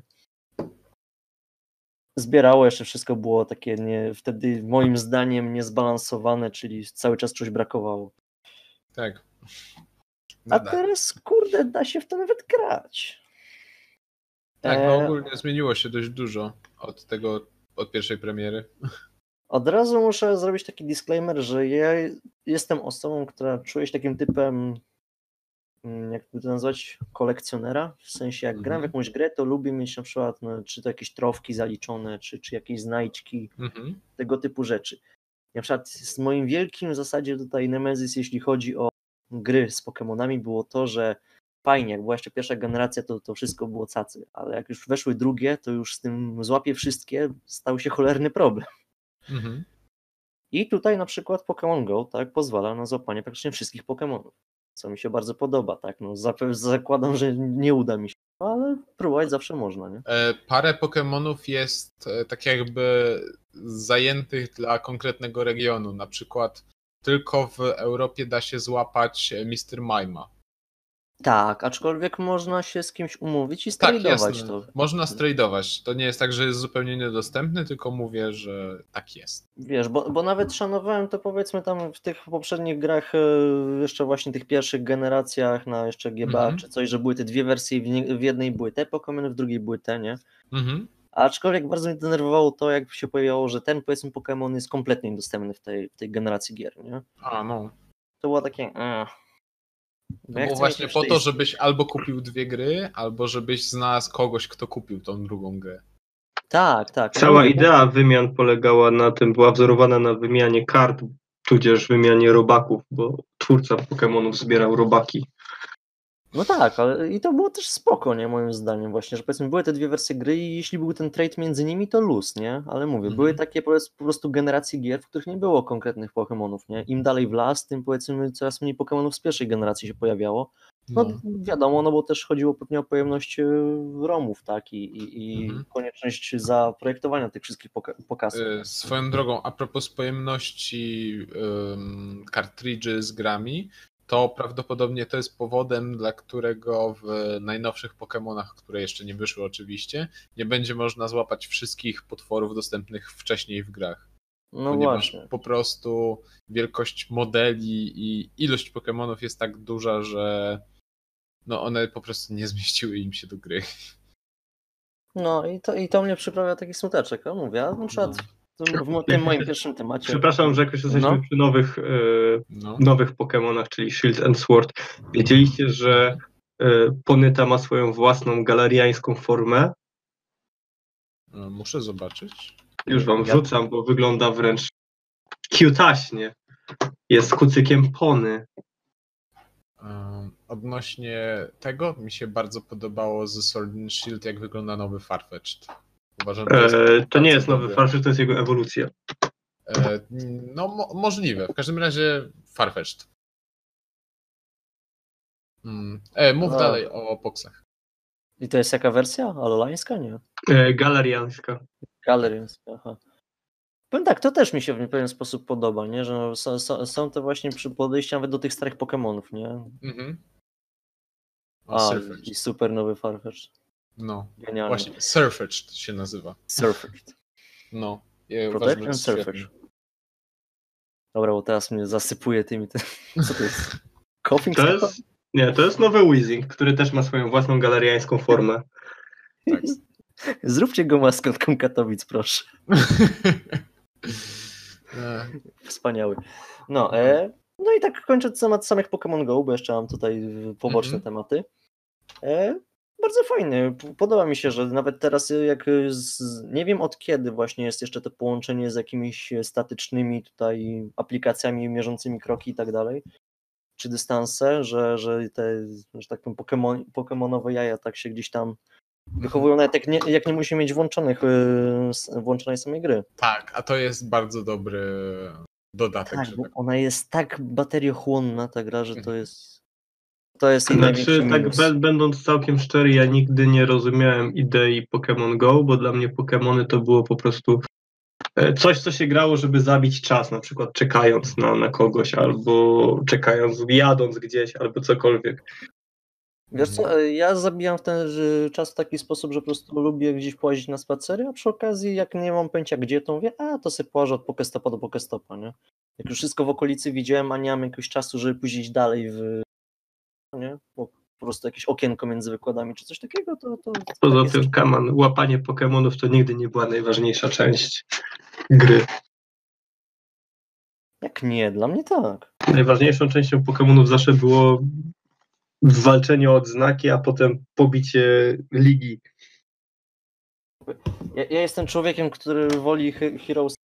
Zbierało jeszcze wszystko było takie nie, wtedy moim zdaniem niezbalansowane, czyli cały czas czegoś brakowało. Tak. A Nada. teraz kurde da się w to nawet grać. Tak, E, no ogólnie zmieniło się dość dużo od tego, od pierwszej premiery. Od razu muszę zrobić taki disclaimer, że ja jestem osobą, która czuje się takim typem, jak by to nazwać, kolekcjonera. W sensie, jak gram w Mhm. jakąś grę, to lubię mieć na przykład, no, czy to jakieś trofki zaliczone, czy, czy jakieś znajdźki, Mhm. tego typu rzeczy. Na przykład z moim wielkim w zasadzie tutaj Nemesis, jeśli chodzi o gry z Pokémonami, było to, że fajnie, jak była jeszcze pierwsza generacja, to, to wszystko było cacy, ale jak już weszły drugie, to już z tym złapie wszystkie stał się cholerny problem. Mhm. I tutaj na przykład Pokémon Go tak pozwala na złapanie praktycznie wszystkich Pokémonów, co mi się bardzo podoba, tak, no zakładam, że nie uda mi się, ale próbować zawsze można, nie? E, Parę Pokémonów jest e, tak jakby zajętych dla konkretnego regionu. Na przykład tylko w Europie da się złapać e, Mr. Tak, aczkolwiek można się z kimś umówić i Tak, strajdować jasne. to. Można strajdować. To nie jest tak, że jest zupełnie niedostępny, tylko mówię, że tak jest. Wiesz, bo, bo nawet szanowałem to powiedzmy tam w tych poprzednich grach, e, jeszcze właśnie tych pierwszych generacjach na jeszcze GBA Mhm. czy coś, że były te dwie wersje, w, jednej były te Pokémony, w drugiej były te, nie? Mhm. Aczkolwiek bardzo mnie denerwowało to, jak się pojawiało, że ten powiedzmy Pokémon jest kompletnie niedostępny w tej, w tej generacji gier, nie? A no. To było takie. eh. To Ja było chcę właśnie po to, żebyś albo kupił dwie gry, albo żebyś znalazł kogoś, kto kupił tą drugą grę. Tak, tak. Cała idea wymian polegała na tym, była wzorowana na wymianie kart, tudzież wymianie robaków, bo twórca Pokémonów zbierał robaki. No tak, ale i to było też spoko, nie, moim zdaniem właśnie, że powiedzmy były te dwie wersje gry i jeśli był ten trade między nimi, to luz, nie? Ale mówię, Mhm. były takie powiedz- po prostu generacje gier, w których nie było konkretnych Pokémonów, nie? Im dalej w las, tym powiedzmy coraz mniej Pokémonów z pierwszej generacji się pojawiało. No, No. wiadomo, no bo też chodziło pewnie o pojemność e, ROMów, tak? I, i, i Mhm. konieczność zaprojektowania tych wszystkich poka- pokazów. Y, Swoją drogą, a propos pojemności um, kartridży z grami, to prawdopodobnie to jest powodem, dla którego w najnowszych Pokémonach, które jeszcze nie wyszły oczywiście, nie będzie można złapać wszystkich potworów dostępnych wcześniej w grach. No ponieważ właśnie. po prostu wielkość modeli i ilość Pokémonów jest tak duża, że no one po prostu nie zmieściły im się do gry. No i to, i to mnie przyprawia taki smuteczek. Mówię, a na przykład No. W tym moim pierwszym temacie. Przepraszam, że jak już jesteśmy No. przy nowych, e, No. nowych Pokémonach, czyli Shield and Sword. Wiedzieliście, że e, Ponyta ma swoją własną galeriańską formę? E, Muszę zobaczyć. Już wam Ja- wrzucam, bo wygląda wręcz Cutaśnie. Jest kucykiem pony. Odnośnie tego mi się bardzo podobało ze Sword and Shield, jak wygląda nowy Farfetched. Uważam, że jest E, to nie jest nowy. Farfetch, to jest jego ewolucja. E, no, mo możliwe. W każdym razie Farfetched. Mm. E, mów A. dalej o boksach. I to jest jaka wersja? Alolańska? Nie. E, galeriańska. Galeriańska, aha. Powiem tak, to też mi się w pewien sposób podoba, nie? Że no, są, są, są te właśnie przy podejścia nawet do tych starych Pokémonów, nie? Mhm. O, A, i super nowy Farfetch. No, Genialny. właśnie, Surfetched się nazywa. Surfetch. No. Ja Protect uważam, że and jest Surfetch. świetny. Dobra, bo teraz mnie zasypuje tymi... Ty... Co to jest? Coughing To jest, nie, to jest nowy Weezing, który też ma swoją własną galeriańską formę. Tak. Zróbcie go maskotką Katowic, proszę. E, Wspaniały. No, e, no i tak kończąc temat samych Pokémon Go, bo jeszcze mam tutaj poboczne Mhm. tematy. E, bardzo fajny. Podoba mi się, że nawet teraz y, jak y, z, nie wiem od kiedy właśnie jest jeszcze to połączenie z jakimiś statycznymi tutaj aplikacjami mierzącymi kroki i tak dalej, czy dystanse, że, że te, że tak powiem, Pokemon, Pokemonowe jaja tak się gdzieś tam wychowują, nawet jak nie, jak nie musi mieć włączonych, y, włączonej samej gry. tak, a to jest bardzo dobry dodatek. Tak, tak ona jest tak bateriochłonna ta gra, że to Mhm. jest to jest Znaczy, tak minus. będąc całkiem szczery, ja nigdy nie rozumiałem idei Pokémon Go, bo dla mnie Pokémony to było po prostu e, coś, co się grało, żeby zabić czas, na przykład czekając na, na kogoś, albo czekając, jadąc gdzieś, albo cokolwiek. Wiesz co, e, ja zabijam w ten czas w taki sposób, że po prostu lubię gdzieś połazić na spacery, a przy okazji jak nie mam pojęcia gdzie, to mówię, a to sobie położę od Pokestopa do Pokestopa, nie? Jak już wszystko w okolicy widziałem, a nie mam jakiegoś czasu, żeby pójść dalej w nie? Bo po prostu jakieś okienko między wykładami czy coś takiego, to... to Poza tak tym, jest. Kaman, łapanie Pokémonów to nigdy nie była najważniejsza część gry. Jak nie, dla mnie tak. Najważniejszą częścią Pokémonów zawsze było walczenie o odznaki, a potem pobicie ligi. Ja, ja jestem człowiekiem, który woli He- Heroes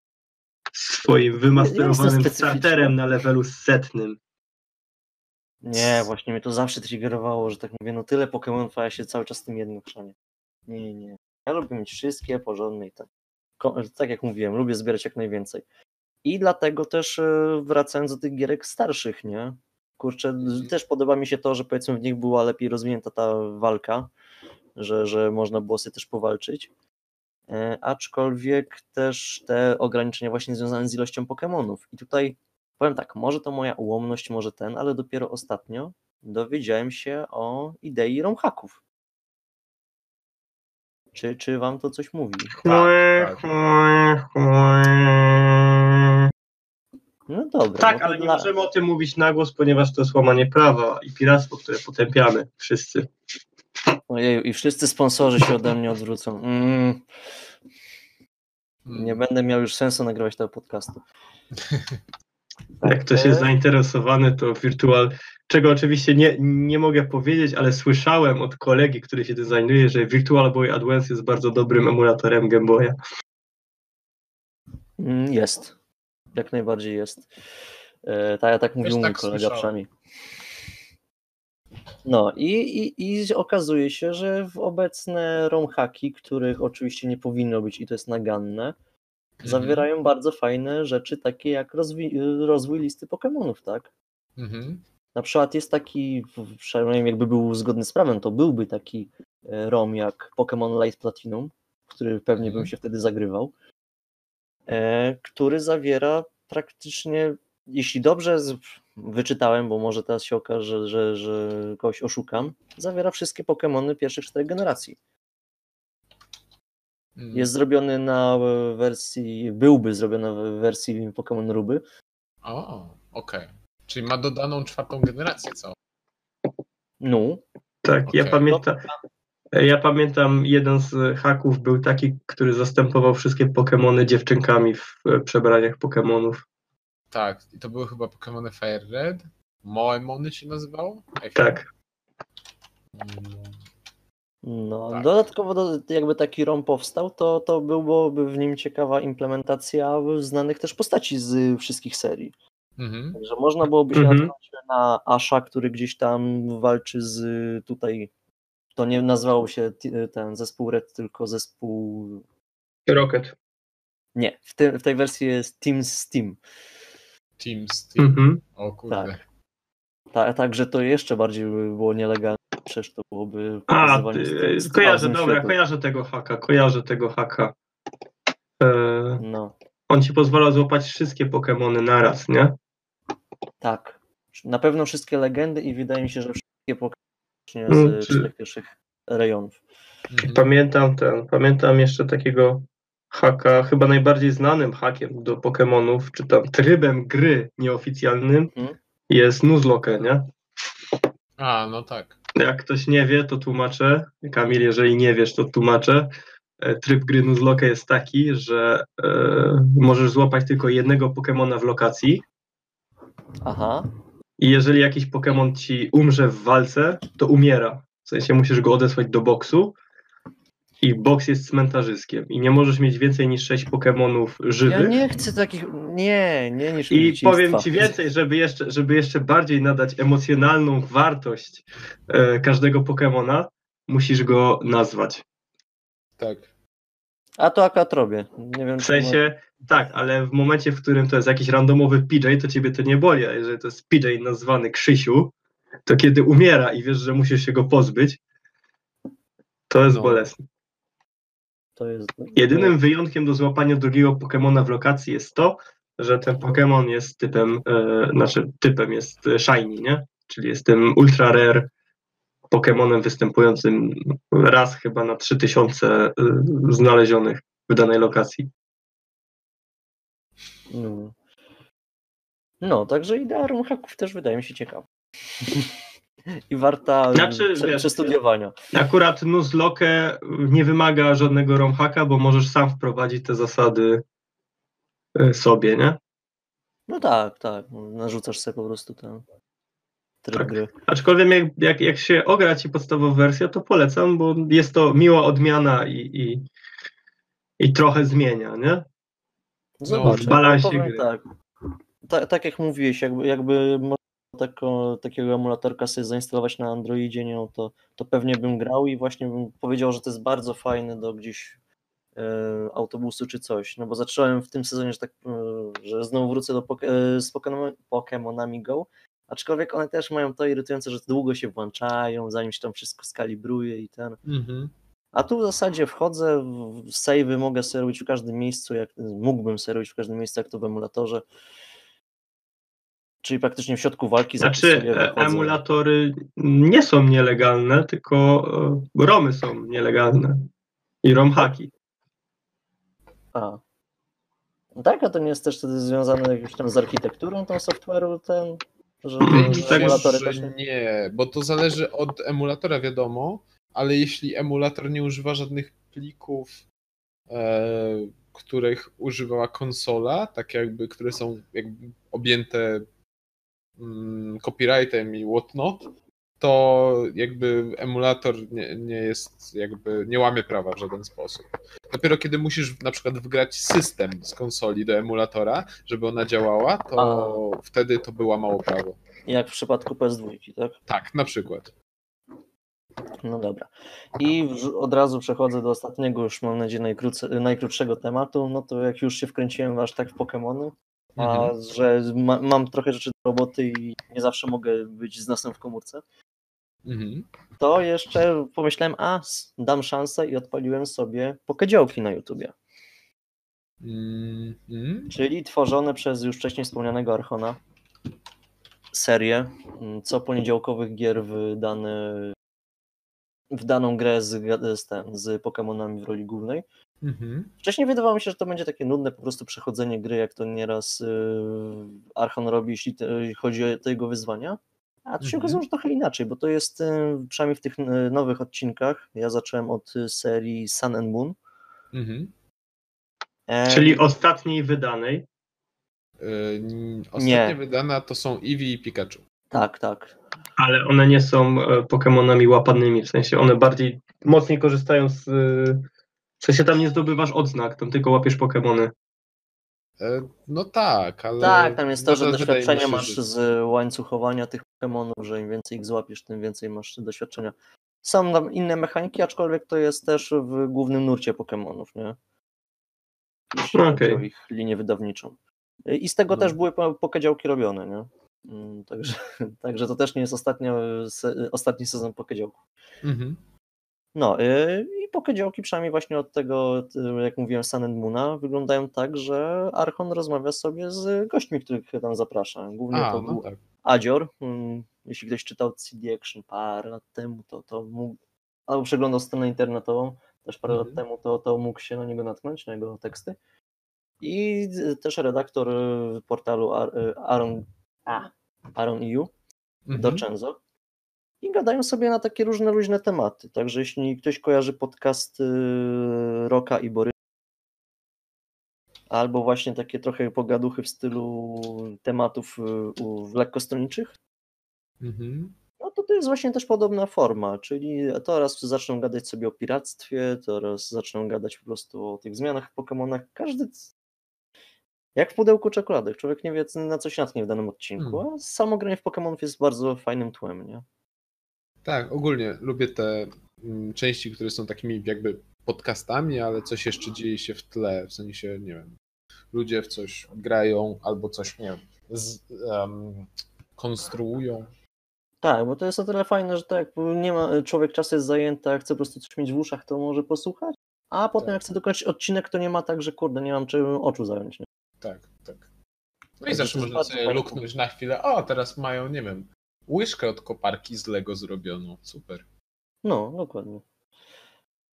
Swoim wymasterowanym starterem na levelu setnym. Nie, właśnie mnie to zawsze triggerowało, że tak mówię, no tyle Pokémonów, a ja się cały czas tym jednym chrzanię. Nie, nie. Ja lubię mieć wszystkie porządne i tak. Tak jak mówiłem, lubię zbierać jak najwięcej. I dlatego też e, wracając do tych gierek starszych, nie? Kurczę, też podoba mi się to, że powiedzmy w nich była lepiej rozwinięta ta walka, że, że można było sobie też powalczyć. E, aczkolwiek też te ograniczenia właśnie związane z ilością Pokémonów. I tutaj powiem tak, może to moja ułomność, może ten, ale dopiero ostatnio dowiedziałem się o idei romhaków. Czy, czy wam to coś mówi? Tak, No dobra. Tak, no ale nie dla- możemy o tym mówić na głos, ponieważ to jest łamanie prawa i piractwo, które potępiamy wszyscy. Ojeju, i wszyscy sponsorzy się ode mnie odwrócą. Mm, Mm. nie będę miał już sensu nagrywać tego podcastu. Jak ktoś jest zainteresowany, to Virtual, czego oczywiście nie, nie mogę powiedzieć, ale słyszałem od kolegi, który się tym zajmuje, że Virtual Boy Advance jest bardzo dobrym emulatorem Game Boya. Mm, Jest. Jak najbardziej jest. E, tak, ja tak mówił mój tak kolega słyszałem. przynajmniej. No i, i, i okazuje się, że w obecne romhaki, których oczywiście nie powinno być i to jest naganne, Mhm. zawierają bardzo fajne rzeczy, takie jak rozwi- rozwój listy Pokémonów, tak? Mhm. Na przykład jest taki, w- przynajmniej jakby był zgodny z prawem, to byłby taki e, ROM jak Pokémon Light Platinum, który pewnie bym Mhm. się wtedy zagrywał, e, który zawiera praktycznie, jeśli dobrze z- wyczytałem, bo może teraz się okaże, że, że kogoś oszukam, zawiera wszystkie Pokémony pierwszych czterech generacji. Mm. Jest zrobiony na e, wersji, byłby zrobiony w wersji Pokémon Ruby, O, okej. Czyli ma dodaną czwartą generację całą. no, Tak, ja Okej. pamiętam. Ja pamiętam, jeden z haków był taki, który zastępował wszystkie Pokémony dziewczynkami w e, przebraniach Pokémonów. Tak, i to były chyba Pokémony Fire Red. Moemony się nazywało? Tak. Mm, No, Tak. dodatkowo do, jakby taki ROM powstał, to, to byłoby w nim ciekawa implementacja znanych też postaci z wszystkich serii. Mhm. Także można byłoby się Mhm. natknąć na Asha, który gdzieś tam walczy z tutaj. To nie nazywał się ten zespół Red, tylko zespół. Rocket. Nie, w, tym, w tej wersji jest Team Steam. Team Steam. Mhm. O kurde. Tak. Ta, także to jeszcze bardziej by było nielegalne. Przecież to byłoby A, ty, kojarzę, dobra, światu. kojarzę tego haka, kojarzę tego haka. E, No, on ci pozwala złapać wszystkie Pokemony naraz, nie? tak. Na pewno wszystkie legendy i wydaje mi się, że wszystkie Mm, z czy- czterech pierwszych rejonów. Mhm. Pamiętam ten, pamiętam jeszcze takiego haka, chyba najbardziej znanym hakiem do Pokemonów, czy tam trybem gry nieoficjalnym Mhm. jest Nuzlocke, nie? A, no tak. Jak ktoś nie wie, to tłumaczę. Kamil, jeżeli nie wiesz, to tłumaczę. E, Tryb gry Nuzlocke jest taki, że e, możesz złapać tylko jednego Pokemona w lokacji Aha, i jeżeli jakiś Pokemon ci umrze w walce, to umiera. W sensie musisz go odesłać do boksu i boks jest cmentarzyskiem i nie możesz mieć więcej niż sześć Pokemonów ja żywych. nie chcę takich. Nie, nie niż I dzieciństwa. powiem ci więcej, żeby jeszcze, żeby jeszcze bardziej nadać emocjonalną wartość e, każdego Pokemona, musisz go nazwać. Tak. A to akurat robię. Nie wiem, W sensie, tak, ale w momencie, w którym to jest jakiś randomowy PJ, to ciebie to nie boli, a jeżeli to jest PJ nazwany Krzysiu, to kiedy umiera i wiesz, że musisz się go pozbyć, to jest No. bolesne. To jest. Jedynym wyjątkiem do złapania drugiego Pokemona w lokacji jest to, że ten Pokemon jest typem, e, znaczy typem jest e, shiny, nie? Czyli jest tym ultra rare Pokemonem występującym raz chyba na 3000 e, znalezionych w danej lokacji. No. no, także idea haków też wydaje mi się ciekawa. I warta Znaczy, prze, wiesz, przestudiowania. Akurat Nuzlocke nie wymaga żadnego romhaka, bo możesz sam wprowadzić te zasady e, sobie, nie? No tak, tak. Narzucasz sobie po prostu ten tryb Tak. gry. Aczkolwiek jak, jak, jak się ogra ci podstawową wersję, to polecam, bo jest to miła odmiana i, i, i trochę zmienia, nie? Zobacz, w balansie gry. tak. Ta, tak jak mówiłeś, jakby, jakby takiego emulatorka sobie zainstalować na Androidzie, nie, no to, to pewnie bym grał i właśnie bym powiedział, że to jest bardzo fajne do gdzieś e, autobusu czy coś. No bo zacząłem w tym sezonie, że tak, e, że znowu wrócę do poke, e, z Pokemon, Pokemonami Go, aczkolwiek one też mają to irytujące, że długo się włączają, zanim się tam wszystko skalibruje i ten. Mhm. A tu w zasadzie wchodzę, w savey mogę sobie robić w każdym miejscu, jak mógłbym sobie robić w każdym miejscu, jak to w emulatorze. Czyli praktycznie w środku walki Znaczy, e, emulatory nie są nielegalne, tylko e, romy są nielegalne i romhaki. A. No Tak, a to nie jest też wtedy związane jakimś tam z architekturą tą software'u, ten, że, tak, emulatory też nie... nie, bo to zależy od emulatora, wiadomo, ale jeśli emulator nie używa żadnych plików, e, których używała konsola, tak jakby, które są jakby objęte copyrightem i whatnot, to jakby emulator nie, nie jest, jakby nie łamie prawa w żaden sposób. Dopiero kiedy musisz na przykład wgrać system z konsoli do emulatora, żeby ona działała, to wtedy to by łamało prawo. Jak w przypadku PS2, tak? Tak, na przykład. No dobra. I od razu przechodzę do ostatniego, już mam nadzieję najkrótsze, najkrótszego tematu. No to jak już się wkręciłem aż tak w Pokemony, a Mhm. że ma, mam trochę rzeczy do roboty i nie zawsze mogę być z nosem w komórce, Mhm. to jeszcze pomyślałem, a dam szansę i odpaliłem sobie pokedziałki na YouTubie. Mhm. Czyli tworzone przez już wcześniej wspomnianego Archona serię mm, co poniedziałkowych gier w, dane, w daną grę z, z, ten, z Pokemonami w roli głównej. Mhm. Wcześniej wydawało mi się, że to będzie takie nudne po prostu przechodzenie gry, jak to nieraz yy, Archon robi, jeśli chodzi o te jego wyzwania. A tu się Mhm. okazało, że trochę inaczej, bo to jest yy, przynajmniej w tych yy, nowych odcinkach. Ja zacząłem od y, serii Sun and Moon. Mhm. E, Czyli ostatniej wydanej. Yy, Ostatnie Nie. wydana to są Eevee i Pikachu. Tak, tak. Ale one nie są e, Pokemonami łapanymi, w sensie one bardziej mocniej korzystają z. e, W sensie tam nie zdobywasz odznak, tam tylko łapiesz Pokemony. E, No tak, ale... Tak, tam jest to, że mi doświadczenia się, masz że- z łańcuchowania tych Pokemonów, że im więcej ich złapiesz, tym więcej masz doświadczenia. Są tam inne mechaniki, aczkolwiek to jest też w głównym nurcie Pokemonów, nie? Jeśli chodzi Okej. o ich linię wydawniczą. I z tego No. też były po- pokedziałki robione, nie? Mm, Także, także to też nie jest ostatnia, ostatni sezon pokedziałków. Mhm. No yy, i pokedziałki przynajmniej właśnie od tego, y, jak mówiłem, Sun and Moona wyglądają tak, że Archon rozmawia sobie z gośćmi, których tam zaprasza. Głównie A, to no był tak. Adzior. mm, Jeśli ktoś czytał CD Action parę lat temu, to, to mógł, albo przeglądał stronę internetową też parę Mhm. lat temu, to, to mógł się na niego natknąć, na jego teksty. I y, też redaktor y, portalu Ar- y, Aaron, a, Aaron EU, Mhm. I gadają sobie na takie różne luźne tematy. Także jeśli ktoś kojarzy podcast y, Roka i Bory, albo właśnie takie trochę pogaduchy w stylu tematów y, u- lekkostronniczych, Mhm. no to to jest właśnie też podobna forma, czyli teraz zaczną gadać sobie o piractwie, teraz zaczną gadać po prostu o tych zmianach w Pokemonach. Każdy jak w pudełku czekolady. Człowiek nie wie, na co się natknie w danym odcinku, Hmm. a samo granie w Pokemonów jest bardzo fajnym tłem, nie? Tak, ogólnie lubię te mm, części, które są takimi jakby podcastami, ale coś jeszcze dzieje się w tle, w sensie, nie wiem, ludzie w coś grają albo coś, nie wiem, z, em, konstruują. Tak, bo to jest o tyle fajne, że tak, nie ma, człowiek czas jest zajęty, a chce po prostu coś mieć w uszach, to może posłuchać, a potem Tak. jak chce dokończyć odcinek, to nie ma tak, że kurde, nie mam czym oczu zająć. Nie? Tak, tak. No i Także zawsze można sobie luknąć na chwilę, o, teraz mają, nie wiem, łyżkę od koparki z Lego zrobioną, super. No, dokładnie.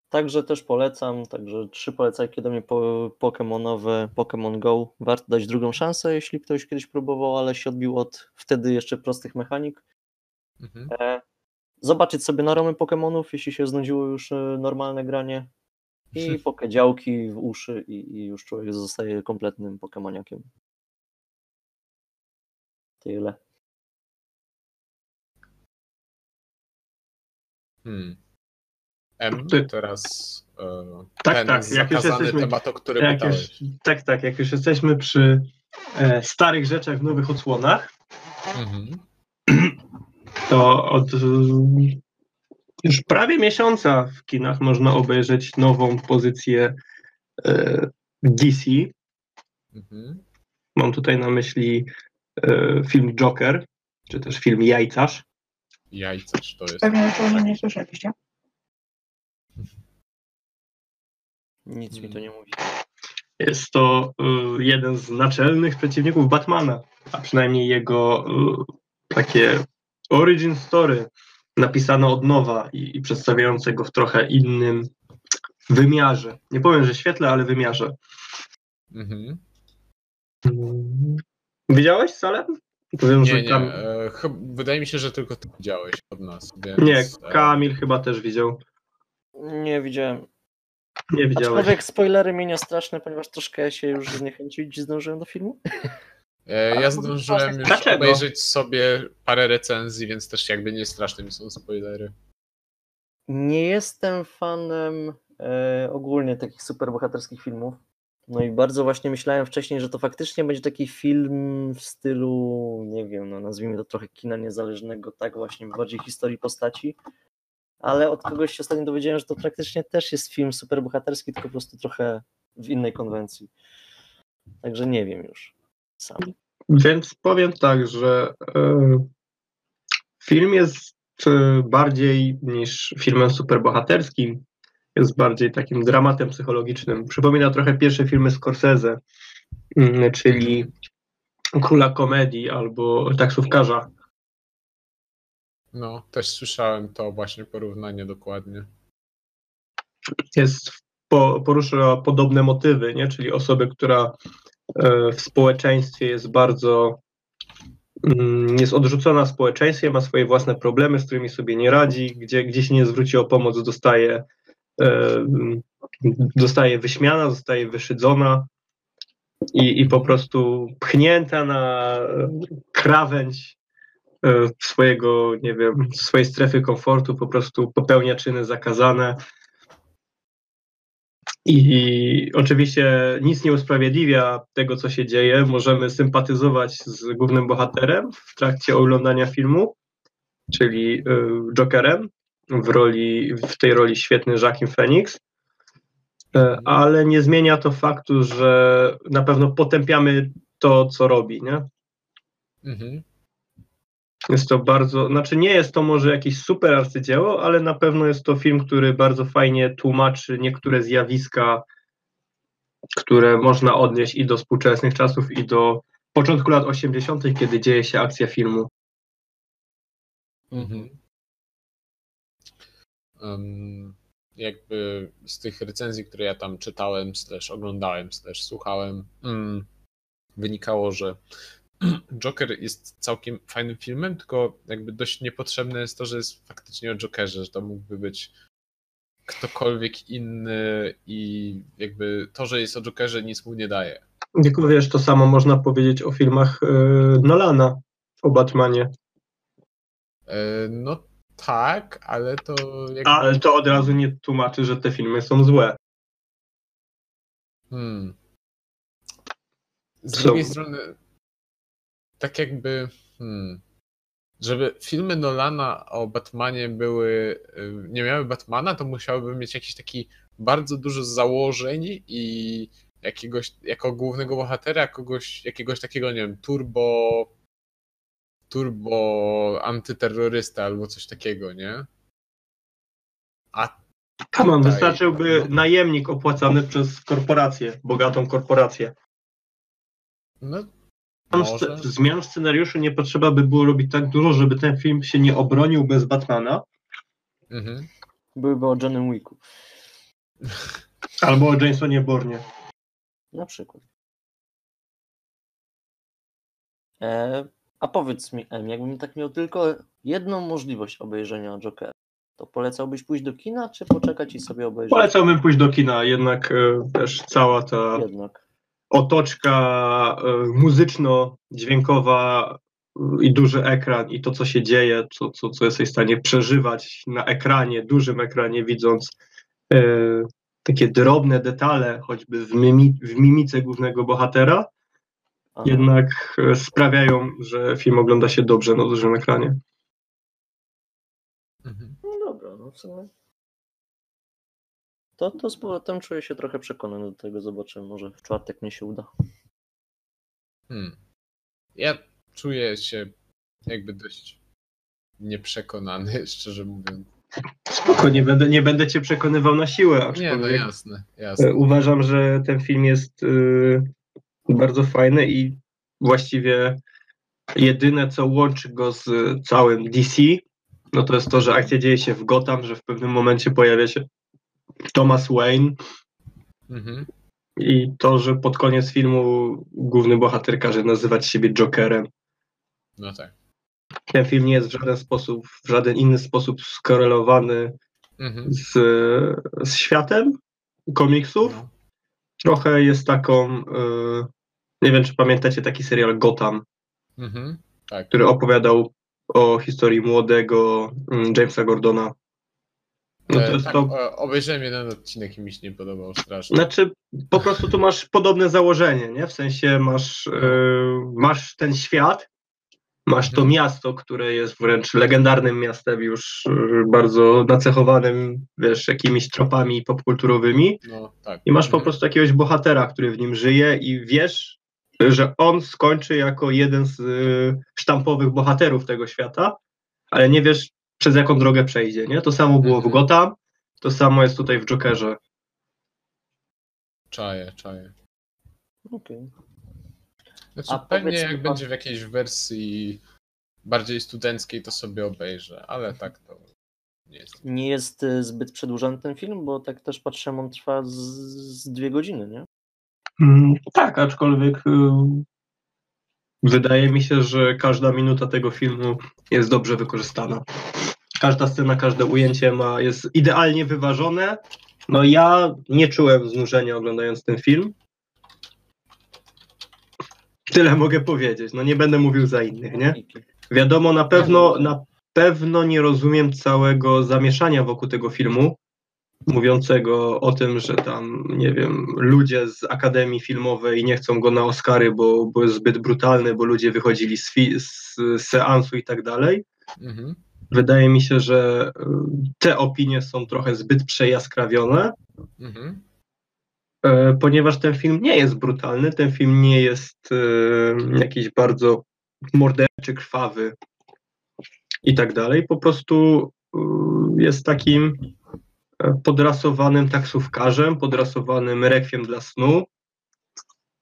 Także też polecam, także trzy polecajki do mnie po, Pokemonowe, Pokemon Go. Warto dać drugą szansę, jeśli ktoś kiedyś próbował, ale się odbił od wtedy jeszcze prostych mechanik. Mhm. E, zobaczyć sobie naromy Pokemonów, jeśli się znudziło już e, normalne granie. I pokedziałki w uszy i, i już człowiek zostaje kompletnym Pokemoniakiem. Tyle. Hmm. M, teraz e, Tak, ten tak, jak już jesteśmy- temat, o który Jak pytałeś. już, tak, tak, jak już jesteśmy przy e, starych rzeczach w nowych odsłonach, Mhm. to od już prawie miesiąca w kinach można obejrzeć nową pozycję e, DC. Mhm. Mam tutaj na myśli e, film Joker, czy też film Jajcarz. Jajcarz to jest. Pewnie to, że nie słyszeliście. Nic mi to nie mówi. Jest to y, jeden z naczelnych przeciwników Batmana, a przynajmniej jego y, takie origin story napisane od nowa i, i przedstawiające go w trochę innym wymiarze. Nie powiem, że świetle, ale wymiarze. Mhm. Widziałeś Salem? Powiem, że Nie, nie. Kam... E, wydaje mi się, że tylko ty widziałeś od nas. Więc, nie, e, Kamil chyba też widział. Nie widziałem. Nie widziałeś. Aczkolwiek spoilery mnie nie straszne, ponieważ troszkę się już zniechęcić zdążyłem do filmu. E, ja zdążyłem już Dlaczego? obejrzeć sobie parę recenzji, więc też jakby nie straszne mi są spoilery. Nie jestem fanem e, ogólnie takich superbohaterskich filmów. No i bardzo właśnie myślałem wcześniej, że to faktycznie będzie taki film w stylu, nie wiem, no nazwijmy to trochę kina niezależnego, tak właśnie bardziej historii postaci. Ale od kogoś się ostatnio dowiedziałem, że to praktycznie też jest film superbohaterski, tylko po prostu trochę w innej konwencji. Także nie wiem już sam. Więc powiem tak, że e, film jest e, bardziej niż filmem superbohaterskim, jest bardziej takim dramatem psychologicznym. Przypomina trochę pierwsze filmy Scorsese, mm, czyli Króla Komedii albo Taksówkarza. No, też słyszałem to właśnie porównanie dokładnie. Jest, po, porusza podobne motywy, nie? czyli osoby, która e, w społeczeństwie jest bardzo mm, jest odrzucona w społeczeństwie, ma swoje własne problemy, z którymi sobie nie radzi, gdzie, gdzie się nie zwróci o pomoc, dostaje, e, dostaje wyśmiana, zostaje wyszydzona i, i po prostu pchnięta na krawędź e, swojego, nie wiem, swojej strefy komfortu, po prostu popełnia czyny zakazane. I oczywiście nic nie usprawiedliwia tego, co się dzieje. Możemy sympatyzować z głównym bohaterem w trakcie oglądania filmu, czyli e, Jokerem, w, roli, w tej roli świetny Joaquin Phoenix. E, ale nie zmienia to faktu, że na pewno potępiamy to, co robi, nie? Mhm. Jest to bardzo, znaczy nie jest to może jakieś super arcydzieło, ale na pewno jest to film, który bardzo fajnie tłumaczy niektóre zjawiska, które można odnieść i do współczesnych czasów, i do początku lat 80., kiedy dzieje się akcja filmu. Mhm. Jakby z tych recenzji, które ja tam czytałem, slash oglądałem, slash słuchałem, wynikało, że Joker jest całkiem fajnym filmem, tylko jakby dość niepotrzebne jest to, że jest faktycznie o Jokerze, że to mógłby być ktokolwiek inny i jakby to, że jest o Jokerze nic mu nie daje. Tylko wiesz, to samo można powiedzieć o filmach yy, Nolana, o Batmanie. Yy, no tak, ale to... Jakby... Ale to od razu nie tłumaczy, że te filmy są złe. Hmm. Z drugiej strony, tak jakby, hmm, żeby filmy Nolana o Batmanie były, y, nie miały Batmana, to musiałyby mieć jakiś taki bardzo dużo założeń i jakiegoś, jako głównego bohatera, kogoś, jakiegoś takiego, nie wiem, turbo turbo antyterrorysta albo coś takiego, nie? A Come on, wystarczyłby no, najemnik opłacany przez korporację, bogatą korporację. No, może. Zmian w scenariuszu nie potrzeba by było robić tak dużo, żeby ten film się nie obronił bez Batmana. Mhm. Byłyby o Johnnym Wicku. Albo o Jamesonie Bornie. Na przykład. E, a powiedz mi, Em, jakbym tak miał tylko jedną możliwość obejrzenia Jokera, to polecałbyś pójść do kina, czy poczekać i sobie obejrzeć? Polecałbym pójść do kina, jednak e, też cała ta jednak. otoczka e, muzyczno-dźwiękowa e, i duży ekran i to, co się dzieje, co, co, co jesteś w stanie przeżywać na ekranie, dużym ekranie, widząc takie drobne detale, choćby w, mimi, w mimice głównego bohatera, Aha. jednak e, sprawiają, że film ogląda się dobrze na dużym ekranie. Mhm. No dobra, no w sumie. To, to z powrotem czuję się trochę przekonany do tego. Zobaczymy, może w czwartek mnie się uda. Hmm. Ja czuję się jakby dość nieprzekonany, szczerze mówiąc. Spoko, nie będę, nie będę cię przekonywał na siłę. Nie, no jasne, jasne. Uważam, że ten film jest y, bardzo fajny i właściwie jedyne, co łączy go z całym DC, no to jest to, że akcja dzieje się w Gotham, że w pewnym momencie pojawia się Thomas Wayne mhm. i to, że pod koniec filmu główny bohater każe nazywać siebie Jokerem. No tak. Ten film nie jest w żaden sposób, w żaden inny sposób skorelowany mhm. z, z światem komiksów. No. Trochę jest taką y, nie wiem, czy pamiętacie taki serial Gotham, mhm, tak. który opowiadał o historii młodego mm, Jamesa Gordona. No to e, tak, to... Obejrzałem jeden odcinek i mi się nie podobał strasznie. Znaczy, po prostu tu masz podobne założenie, nie? W sensie masz, yy, masz ten świat, masz to mhm. miasto, które jest wręcz legendarnym miastem, już yy, bardzo nacechowanym, wiesz, jakimiś tropami popkulturowymi. No, tak. I masz po mhm. prostu jakiegoś bohatera, który w nim żyje i wiesz, że on skończy jako jeden z y, sztampowych bohaterów tego świata, ale nie wiesz, przez jaką drogę przejdzie, nie? To samo było w mhm. Gotham, to samo jest tutaj w Jokerze. Czaję, czaję. Okej. Okay. Znaczy, A pewnie jak będzie w jakiejś wersji bardziej studenckiej, to sobie obejrzę, ale tak to nie jest. Nie jest y, zbyt przedłużony ten film, bo tak też patrzę, on trwa z, z dwie godziny, nie? Mm, tak, aczkolwiek y, wydaje mi się, że każda minuta tego filmu jest dobrze wykorzystana. Każda scena, każde ujęcie ma, jest idealnie wyważone. No ja nie czułem znużenia oglądając ten film. Tyle mogę powiedzieć. No nie będę mówił za innych, nie? Wiadomo, na pewno, na pewno nie rozumiem całego zamieszania wokół tego filmu, mówiącego o tym, że tam, nie wiem, ludzie z Akademii Filmowej nie chcą go na Oscary, bo, bo jest zbyt brutalny, bo ludzie wychodzili z, fi- z seansu i tak dalej. Mhm. Wydaje mi się, że y, te opinie są trochę zbyt przejaskrawione, Mhm. E, ponieważ ten film nie jest brutalny, ten film nie jest e, jakiś bardzo morderczy, krwawy i tak dalej. Po prostu y, jest takim e, podrasowanym taksówkarzem, podrasowanym rekwiem dla snu.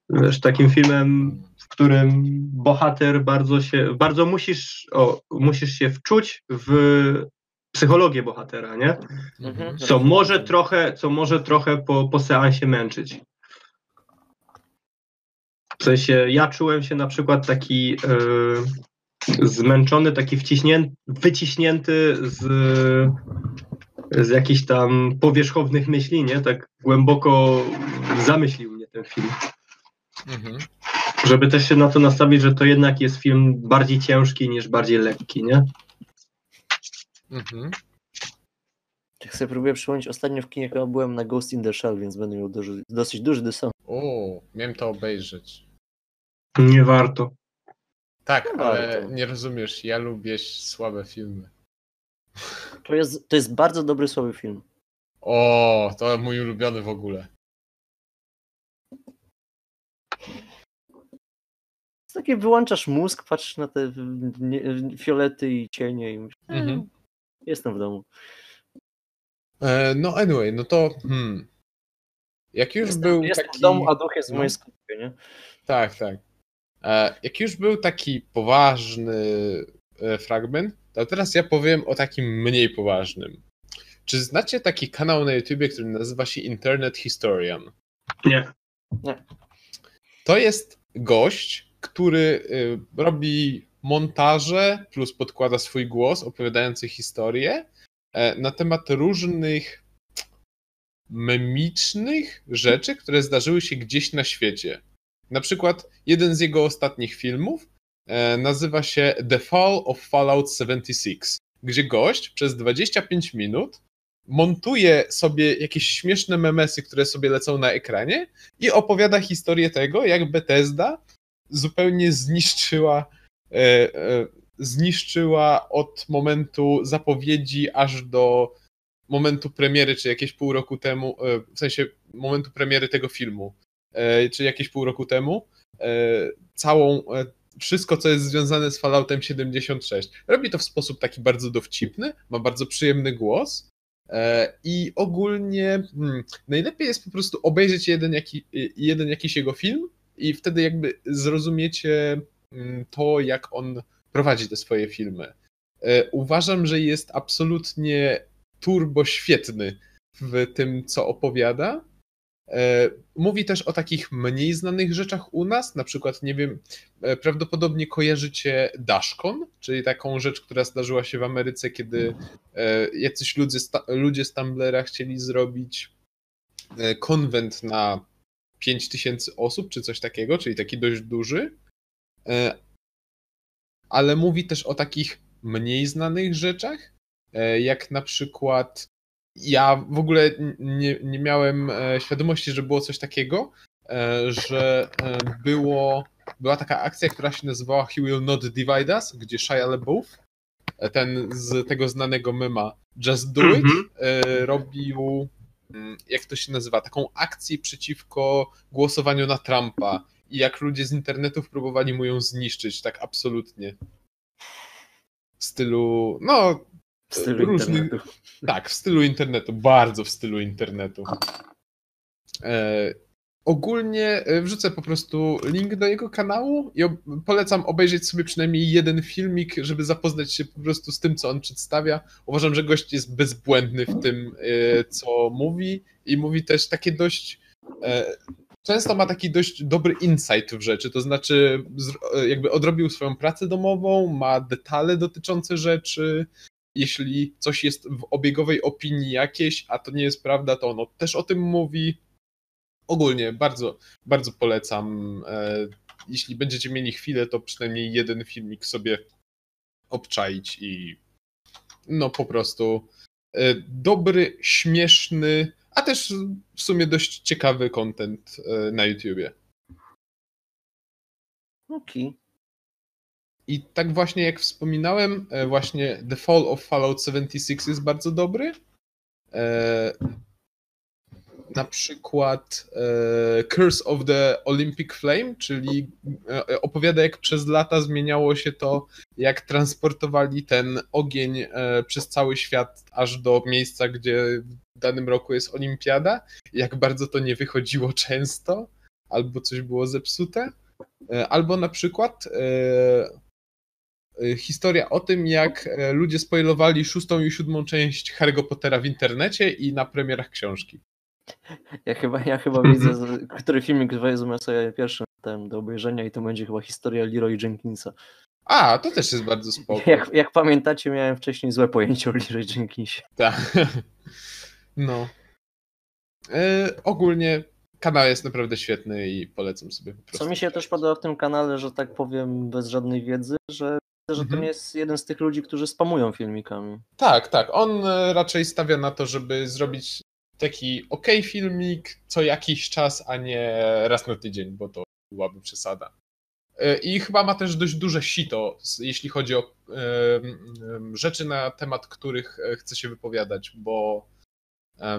Wiesz, takim filmem, w którym bohater bardzo się, bardzo musisz, o, musisz się wczuć w psychologię bohatera, nie? Mhm. Co może trochę, co może trochę po, po seansie męczyć. W sensie ja czułem się na przykład taki e, zmęczony, taki wciśnięty, wyciśnięty z, z jakichś tam powierzchownych myśli, nie? Tak głęboko zamyślił mnie ten film. Mhm. Żeby też się na to nastawić, że to jednak jest film bardziej ciężki niż bardziej lekki, nie? Mhm. Tak sobie próbuję przypomnieć, ostatnio w kinie chyba byłem na Ghost in the Shell, więc będę miał duży, dosyć duży dysonans. O, miałem to obejrzeć. Nie warto. Tak, No, ale ale to- nie rozumiesz, ja lubię słabe filmy. To jest, to jest bardzo dobry, słaby film. O, to mój ulubiony w ogóle. takie, wyłączasz mózg, patrzysz na te nie, fiolety i cienie i myślisz, Mhm. Jestem w domu. E, no anyway, no to hmm. Jak już Jestem, był jestem taki... w domu, a duch jest w no. mojej sklepie, nie? Tak, tak. E, jak już był taki poważny e, fragment, to teraz ja powiem o takim mniej poważnym. Czy znacie taki kanał na YouTubie, który nazywa się Internet Historian? Nie. To jest gość, który y, robi montaże plus podkłada swój głos opowiadający historię e, na temat różnych memicznych rzeczy, które zdarzyły się gdzieś na świecie. Na przykład jeden z jego ostatnich filmów e, nazywa się The Fall of Fallout 76, gdzie gość przez 25 minut montuje sobie jakieś śmieszne memesy, które sobie lecą na ekranie i opowiada historię tego, jak Bethesda zupełnie zniszczyła zniszczyła od momentu zapowiedzi aż do momentu premiery, czy jakieś pół roku temu, e, w sensie momentu premiery tego filmu, e, czy jakieś pół roku temu, e, całą, e, wszystko, co jest związane z Falloutem 76. Robi to w sposób taki bardzo dowcipny, ma bardzo przyjemny głos e, i ogólnie hmm, najlepiej jest po prostu obejrzeć jeden, jaki, jeden jakiś jego film i wtedy jakby zrozumiecie to, jak on prowadzi te swoje filmy. E, Uważam, że jest absolutnie turbo świetny w tym, co opowiada. E, Mówi też o takich mniej znanych rzeczach u nas, na przykład, nie wiem, e, prawdopodobnie kojarzycie Dashcon, czyli taką rzecz, która zdarzyła się w Ameryce, kiedy jacyś ludzie, ludzie z Tumblera chcieli zrobić konwent na 5000 osób, czy coś takiego, czyli taki dość duży. E, Ale mówi też o takich mniej znanych rzeczach, e, jak na przykład ja w ogóle nie, nie miałem e, świadomości, że było coś takiego, że było, była taka akcja, która się nazywała He Will Not Divide Us, gdzie Shia LaBeouf, ten z tego znanego mema Just Do It, Mhm. e, robił, mm, jak to się nazywa, taką akcję przeciwko głosowaniu na Trumpa i jak ludzie z internetów próbowali mu ją zniszczyć, tak absolutnie. W stylu, no, W stylu różnych, internetu. tak, w stylu internetu, bardzo w stylu internetu. E, ogólnie e, wrzucę po prostu link do jego kanału i polecam obejrzeć sobie przynajmniej jeden filmik, żeby zapoznać się po prostu z tym, co on przedstawia. Uważam, że gość jest bezbłędny w tym, e, co mówi i mówi też takie dość. Często ma taki dość dobry insight w rzeczy, to znaczy jakby odrobił swoją pracę domową, ma detale dotyczące rzeczy, jeśli coś jest w obiegowej opinii jakieś, a to nie jest prawda, to ono też o tym mówi. Ogólnie bardzo, bardzo polecam. E, jeśli będziecie mieli chwilę, to przynajmniej jeden filmik sobie obczaić i no po prostu e, dobry, śmieszny, a też w sumie dość ciekawy content e, na YouTubie. Okej. I tak właśnie jak wspominałem, e, właśnie The Fall of Fallout 76 jest bardzo dobry. E, na przykład Curse of the Olympic Flame, czyli opowiada jak przez lata zmieniało się to, jak transportowali ten ogień przez cały świat aż do miejsca, gdzie danym roku jest olimpiada, jak bardzo to nie wychodziło często, albo coś było zepsute. E, Albo na przykład e, e, historia o tym, jak ludzie spoilowali szóstą i siódmą część Harry'ego Pottera w internecie i na premierach książki. Ja chyba, ja chyba Mhm. widzę, który filmik wezmę sobie pierwszym tem do obejrzenia i to będzie chyba historia Leroy Jenkinsa. A, to też jest bardzo spoko. Jak, jak pamiętacie, miałem wcześniej złe pojęcie o Leroy Jenkinsie. Tak. No. E, ogólnie kanał jest naprawdę świetny i polecam sobie po prostu. Co mi się też podoba w tym kanale, że tak powiem bez żadnej wiedzy, że, że to Mhm. nie jest jeden z tych ludzi, którzy spamują filmikami. Tak, tak. On e, raczej stawia na to, żeby zrobić taki ok filmik co jakiś czas, a nie raz na tydzień, bo to byłaby przesada. E, I chyba ma też dość duże sito, jeśli chodzi o rzeczy, na temat których chce się wypowiadać, bo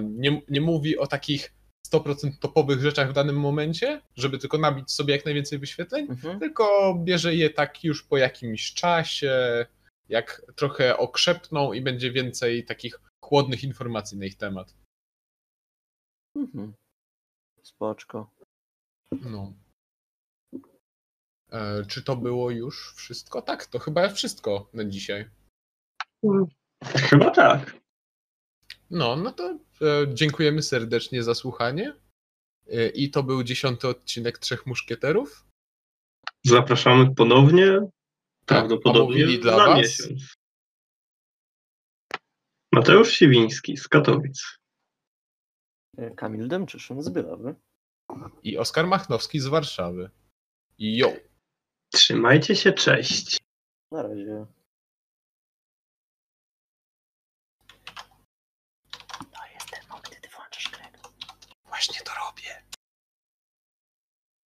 nie, nie mówi o takich 100% topowych rzeczach w danym momencie, żeby tylko nabić sobie jak najwięcej wyświetleń, Mhm. tylko bierze je tak już po jakimś czasie, jak trochę okrzepną i będzie więcej takich chłodnych informacji na ich temat. Mhm. Spoczko. No. E, czy to było już wszystko? Tak, to chyba wszystko na dzisiaj. Chyba tak. No, no to e, dziękujemy serdecznie za słuchanie. E, I to był dziesiąty odcinek Trzech Muszkieterów. Zapraszamy ponownie. Tak, Prawdopodobnie dla za was. miesiąc. Mateusz Siwiński z Katowic. Kamil Demczyszyn z Bylawy. I Oskar Machnowski z Warszawy. Yo! Trzymajcie się, cześć. Na razie. To jest